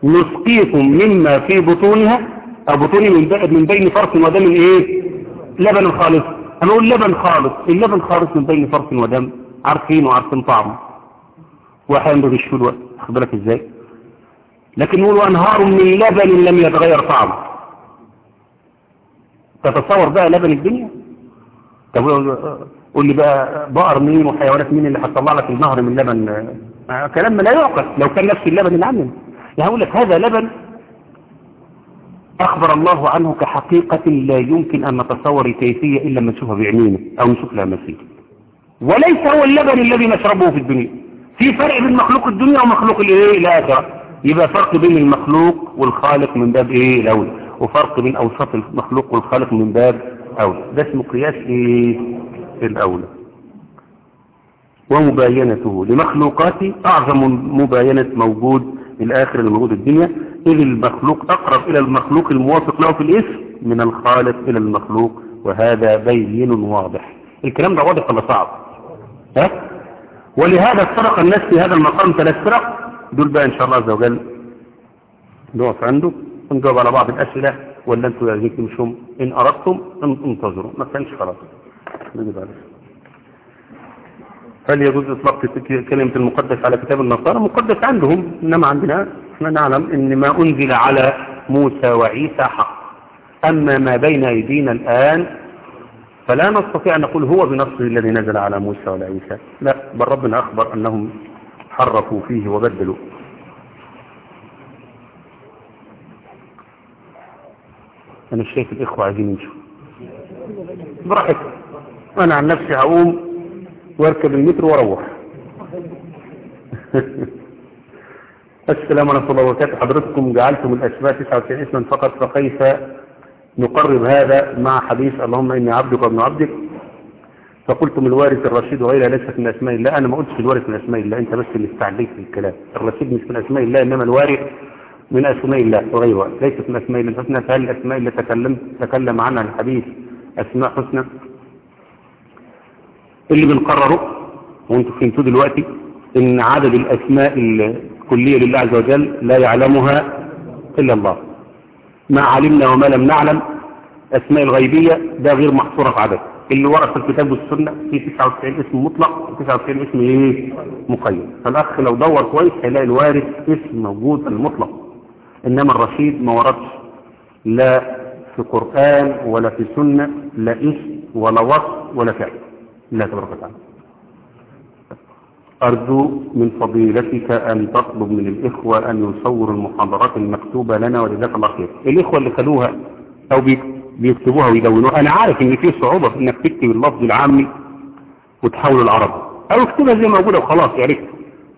نسقيكم مما في بطونها بطوني من بين فرس ودم إيه؟ لبن خالص. أنا أقول لبن خالص. اللبن خالص من بين فرس ودم. عارفين وعارفين طعمه. واحيانا بيغشوا الوقت. خد بالك إزاي؟ لكن يقولوا أنهار من لبن لم يتغير طعمه. تتصور بقى لبن الدنيا؟ طب قول لي بقى بقر مين وحيوانات مين اللي هتطلع لك النهر من لبن؟ آه كلام لا يعقل لو كان نفس اللبن اللي يعني أقول لك هذا لبن أخبر الله عنه كحقيقة لا يمكن أن نتصور الكيفية إلا لما نشوفها بعينينا أو نشوف لها مثيل. وليس هو اللبن الذي نشربه في الدنيا. في فرق بين مخلوق الدنيا ومخلوق الايه الآخرة. يبقى فرق بين المخلوق والخالق من باب إيه؟ الأول. وفرق بين أوساط المخلوق والخالق من باب أولى ده اسمه قياس إيه؟ الأولى. ومباينته. لمخلوقاته أعظم مباينة موجود الآخر الموجود الدنيا. إذ المخلوق أقرب إلى المخلوق الموافق له في الإسم من الخالق إلى المخلوق. وهذا بين واضح. الكلام ده واضح ولا صعب؟ ها؟ ولهذا افترق الناس في هذا المقام ثلاث فرق. دول بقى إن شاء الله عز وجل نقف عنده ونجاوب على بعض الأسئلة. ولا أنتوا يا تمشوا إن أردتم أن انتظروا. ما كانش خلاص. هل يجوز إطلاق كلمة المقدس على كتاب النصارى؟ مقدس عندهم. إنما عندنا إحنا نعلم إن ما أنزل على موسى وعيسى حق. أما ما بين أيدينا الآن فلا نستطيع أن نقول هو بنصه الذي نزل على موسى ولا عيسى لا بل ربنا أخبر أنهم حرفوا فيه وبدلوا. أنا شايف الإخوة عايزين يمشوا. براحتكم أنا عن نفسي هقوم وأركب المترو وأروح. (laughs) السلام ورحمة الله وبركاته. حضرتكم جعلتم الأسماء 99 اسما فقط فكيف نقرب هذا مع حديث اللهم إني عبدك وابن عبدك؟ فقلتم الوارث الرشيد وغيرها ليست من أسماء الله. أنا ما قلتش الوارث من أسماء الله أنت بس اللي استعليت في الكلام الرشيد مش من أسماء الله إنما الوارث من أسماء الله وغيرها ليست من أسماء الله. الحسنى فهل الأسماء اللي تكلم؟ تكلم عنها الحديث. أسماء حسنى. اللي بنقرره وأنتم فهمتوا دلوقتي إن عدد الأسماء الكلية لله عز وجل لا يعلمها إلا الله. ما علمنا وما لم نعلم أسماء الغيبية ده غير محصورة في عدد. اللي ورا في الكتاب والسنة في 99 اسم مطلق و 99 اسم إيه؟ مقيد فالأخ لو دور كويس هيلاقي الوارث اسم موجود المطلق. إنما الرشيد ما وردش. لا في قرآن ولا في سنة لا اسم ولا وصف ولا فعل. الله تبارك وتعالى. أرجو من فضيلتك أن تطلب من الإخوة أن يصوروا المحاضرات المكتوبة لنا وجزاك الله خير. الإخوة اللي خدوها أو بيكتبوها ويدونوها أنا عارف إن في صعوبة في إنك تكتب اللفظ العامي وتحول العربي. أو اكتبها زي ما موجودة وخلاص ريت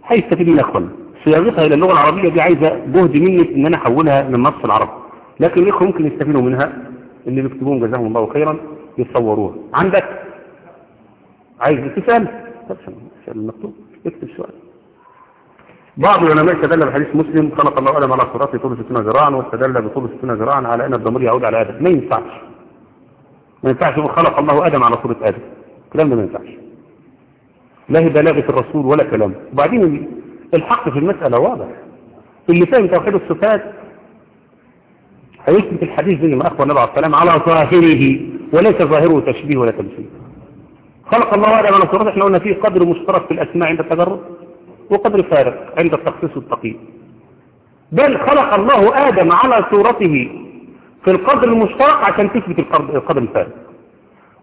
هيستفيد من أخوان صياغتها إلى اللغة العربية دي عايزة جهد مني إن أنا أحولها للنص العربي. لكن الإخوة ممكن يستفيدوا منها اللي بيكتبون جزاهم الله خيرا يصوروها عندك؟ عايز تسأل سأل المكتوب؟ اكتب سؤال بعض العلماء استدل بحديث مسلم خلق الله آدم على صراط طول 60 ذراعا واستدل بطول 60 ذراعا على أن الضمير يعود على آدم. ما ينفعش. ما ينفعش. يقول خلق الله آدم على صورة آدم. الكلام ده ما ينفعش. لا هي بلاغة الرسول ولا كلام. وبعدين الحق في المسألة واضح. اللي فاهم توحيد الصفات هيثبت الحديث زي ما أخبر النبي عليه السلام على ظاهره وليس ظاهره تشبيه ولا تمثيل. خلق الله آدم على صورته إحنا قلنا فيه قدر مشترك في الأسماء عند التجرد وقدر فارق عند التخصيص والتقييد. بل خلق الله آدم على صورته في القدر المشترك عشان تثبت القدر الفارق.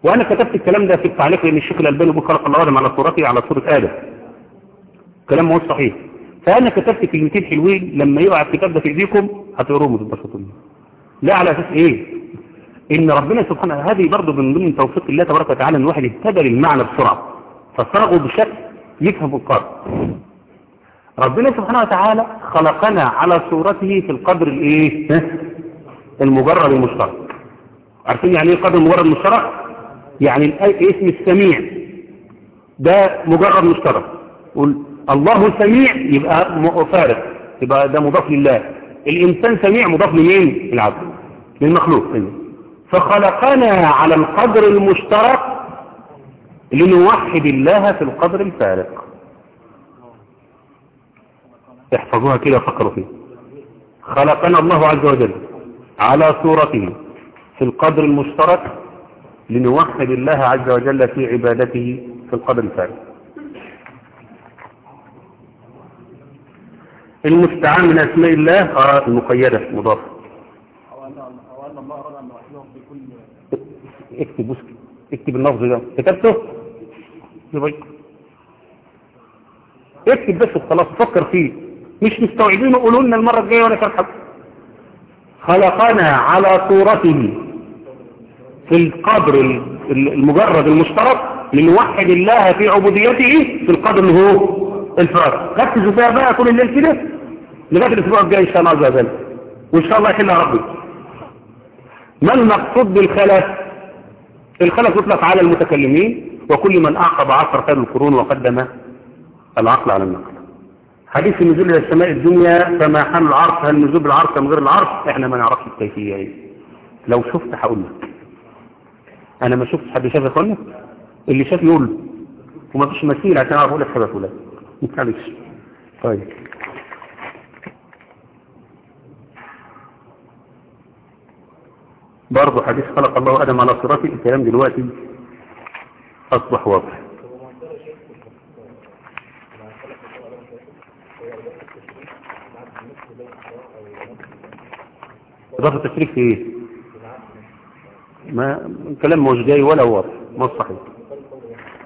وأنا كتبت الكلام ده في التعليق لأن الشيخ الألباني بيقول خلق الله آدم على صورته على صورة آدم. كلام مو صحيح. فأنا كتبت كلمتين حلوين لما يقع الكتاب ده في إيديكم هتقروهم وتتبسطوا لا على أساس إيه؟ إن ربنا سبحانه هذه برضه من ضمن توفيق الله تبارك وتعالى إن الواحد يهتدى للمعنى بسرعة. فصرغه بشكل يفهم القدر ربنا سبحانه وتعالى خلقنا على صورته في القدر الإيه؟ المجرد المشترك. عارفين يعني إيه قدر مجرد مشترك يعني اسم السميع. ده مجرد مشترك. الله سميع يبقى فارق يبقى ده مضاف لله. الإنسان سميع مضاف لمين؟ العبد للمخلوق. فخلقنا على القدر المشترك لنوحد الله في القدر الفارق احفظوها كده وفكروا فيها. خلقنا الله عز وجل على صورته في القدر المشترك لنوحد الله عز وجل في عبادته في القدر الفارق المستعان من أسماء الله. آه المقيدة مضاف. اكتب بس اكتب اللفظ ده. كتبته؟ اكتب بس خلاص فكر فيه. مش مستوعبينه قولوا لنا المرة الجاية ولا ترحب خلقنا على صورته في القدر المجرد المشترك لنوحد الله في عبوديته في القدر اللي هو الفرق ركزوا فيها بقى طول الليل كده لغاية الأسبوع الجاي إن شاء الله عز وجل. وإن شاء الله يحلها ربي. ما المقصود بالخلف الخلف يطلق على المتكلمين وكل من أعقب عصر خير القرون وقدم العقل على النقل. حديث النزول إلى السماء الدنيا فما حمل العرش هل نزول بالعرش من غير العرش؟ إحنا ما نعرفش الكيفية إيه لو شفت هقول لك. أنا ما شفتش حد شاف اخوانا اللي شاف يقول وما فيش مثيل عشان أعرف أقول لك حاجة فلان. معلش طيب. برضه حديث خلق الله آدم على صراطه الكلام دلوقتي أصبح واضح. إضافة التشريك في إيه؟ ما الكلام مش جاي ولا واضح. ما صحيح؟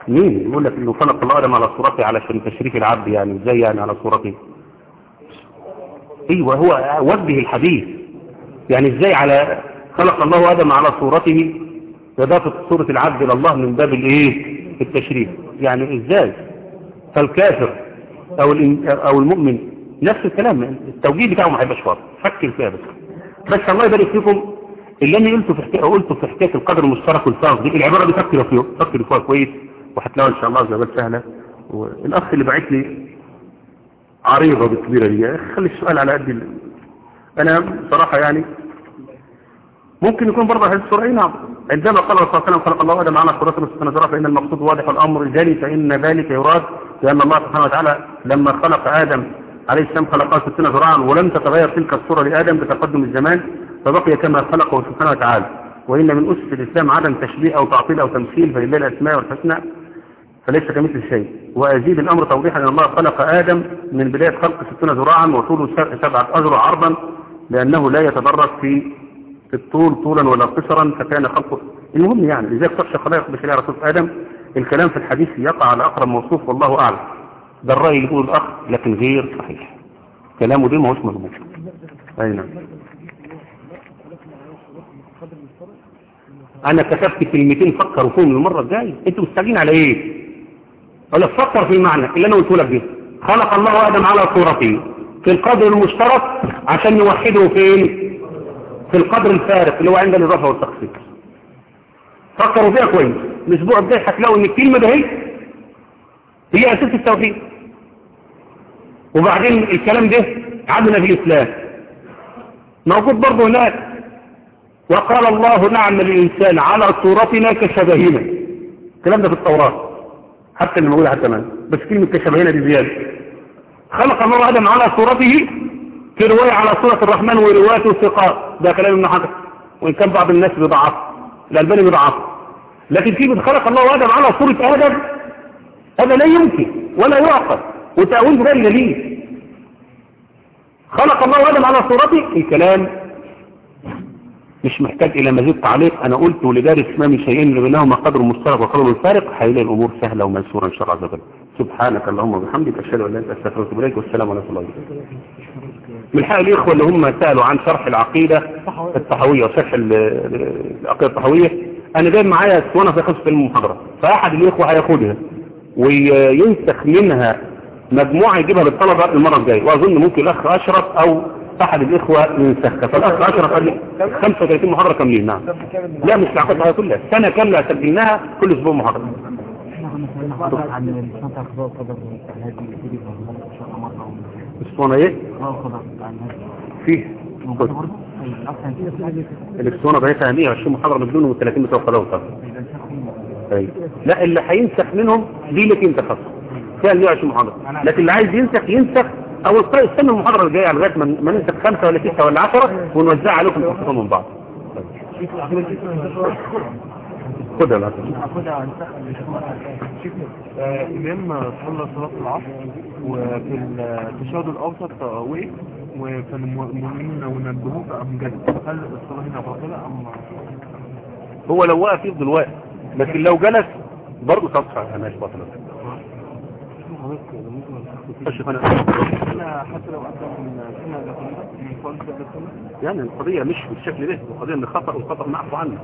مين يقول لك إنه خلق الله آدم على صورته علشان تشريك العبد يعني إزاي يعني على صورته؟ أيوه هو وجه الحديث. يعني إزاي على خلق الله آدم على صورته؟ إضافة صورة العبد إلى الله من باب الإيه؟ التشريك يعني إزاي؟ فالكافر أو أو المؤمن نفس الكلام التوجيه بتاعه ما هيبقاش واضح. فكر فيها بس بس الله يبارك فيكم اللي أنا قلته في حكايه قلته في حكاية القدر المشترك والفرق دي العبارة دي فكروا فيها فكروا فيها كويس. وهتلاقوا إن شاء الله زي سهله والأخ اللي بعت لي عريضة بالكبيره دي خلي السؤال على قد أنا صراحة يعني ممكن يكون برضه هذه السوره نعم. عندما قال الرسول صلى الله عليه وسلم خلق الله آدم على صورته سبحانه وتعالى فإن المقصود واضح الامر جلي فإن ذلك يراد لأن الله سبحانه وتعالى لما خلق آدم عليه السلام خلقه 60 ذراعا ولم تتغير تلك الصورة لآدم بتقدم الزمان فبقي كما خلقه سبحانه وتعالى. وإن من أسس الإسلام عدم تشبيه أو تعطيل أو تمثيل فلله الأسماء والحسنى فليس كمثل شيء. وأزيد الأمر توضيحا أن الله خلق آدم من بداية خلق ستون ذراعا وطوله سبعة أذرع عرضا لأنه لا يتدرج في الطول طولا ولا قصرا فكان خلقه المهم يعني. لذلك تخشى خلائق بشريعة رسول آدم. الكلام في الحديث يقع على أقرب موصوف والله أعلم. ده الرأي اللي يقول الأخ لكن غير صحيح. كلامه ده ما هوش مظبوط أي نعم. أنا كتبت كلمتين فكروا فيهم المرة الجاية. أنتوا مستعجلين على إيه؟ ولا فكر في المعنى اللي أنا قلته لك ده خلق الله آدم على صورته في القدر المشترك عشان نوحده فين؟ في القدر الفارق اللي هو عند الإضافة والتخصيص فكروا فيها كويس. الأسبوع الجاي هتلاقوا إن الكلمة ده هي أساس التوحيد. وبعدين الكلام ده عندنا في الإسلام. موجود برضه هناك. وقال الله نعم الإنسان على صورتنا كشبهنا. الكلام ده في التوراة. حتى اللي موجودة حتى من بس كلمة كشبهنا دي زيادة. خلق الله آدم على صورته في رواية على صورة الرحمن وروايته ثقات. ده كلام ابن حجر. وإن كان بعض الناس بيضعف. الألباني بيضعف. لكن كلمة خلق الله آدم على صورة آدم؟ هذا لا يمكن ولا يعقل. وتأويل غير دليل خلق الله آدم على صورته. الكلام مش محتاج إلى مزيد تعليق. أنا قلت ولدارس ما من شيئين بينهما قدر مشترك وقدر فارق هيلاقي الأمور سهلة وميسوره إن شاء الله عز وجل. سبحانك اللهم وبحمدك أشهد أن لا إله إلا أنت أستغفرك وأتوب إليك والسلام عليكم ورحمه الله. من حق الإخوة اللي هم سألوا عن شرح العقيدة الطحويه وشرح العقيدة الطحويه أنا جايب معايا اسطوانه في خمس المحاضره فأحد الإخوة هياخدها وينسخ منها مجموعة يجيبها للطلبة المرة الجاية. وأظن ممكن الأخ أشرف أو أحد الإخوة ينسخها فالاخ اشرف قال لي؟ 35 محاضرة كاملين نعم لا مش العقيدة كلها. سنة كاملة سجلناها كل أسبوع محاضرة اسطوانة إيه؟ فيه. الاسطوانة بقيتها 120 محاضرة بدون وال 30 بتوع خلاص لا اللي هينسخ منهم دي انت خاصة فيها 120 محاضرة لكن اللي عايز ينسخ ينسخ أو استنى المحاضرة الجاية لغاية ما ننسخ خمسة ولا ستة ولا عشرة ونوزعها عليكم تحفظوا من بعض. خدها لا الإمام صلى صلاة العصر وفي التشهد الأوسط وقف وفي المؤمنين ونبهوه فأم جد. هل الصلاة هنا باطلة أم هو لو وقف يفضل واقف لكن لو جلس برضه تصحى ماشي باطلة حتى لو أدى من سنة القرآن كتاب السنة يعني القضية مش بالشكل ده القضية إن خطأ والخطأ معفو عنه.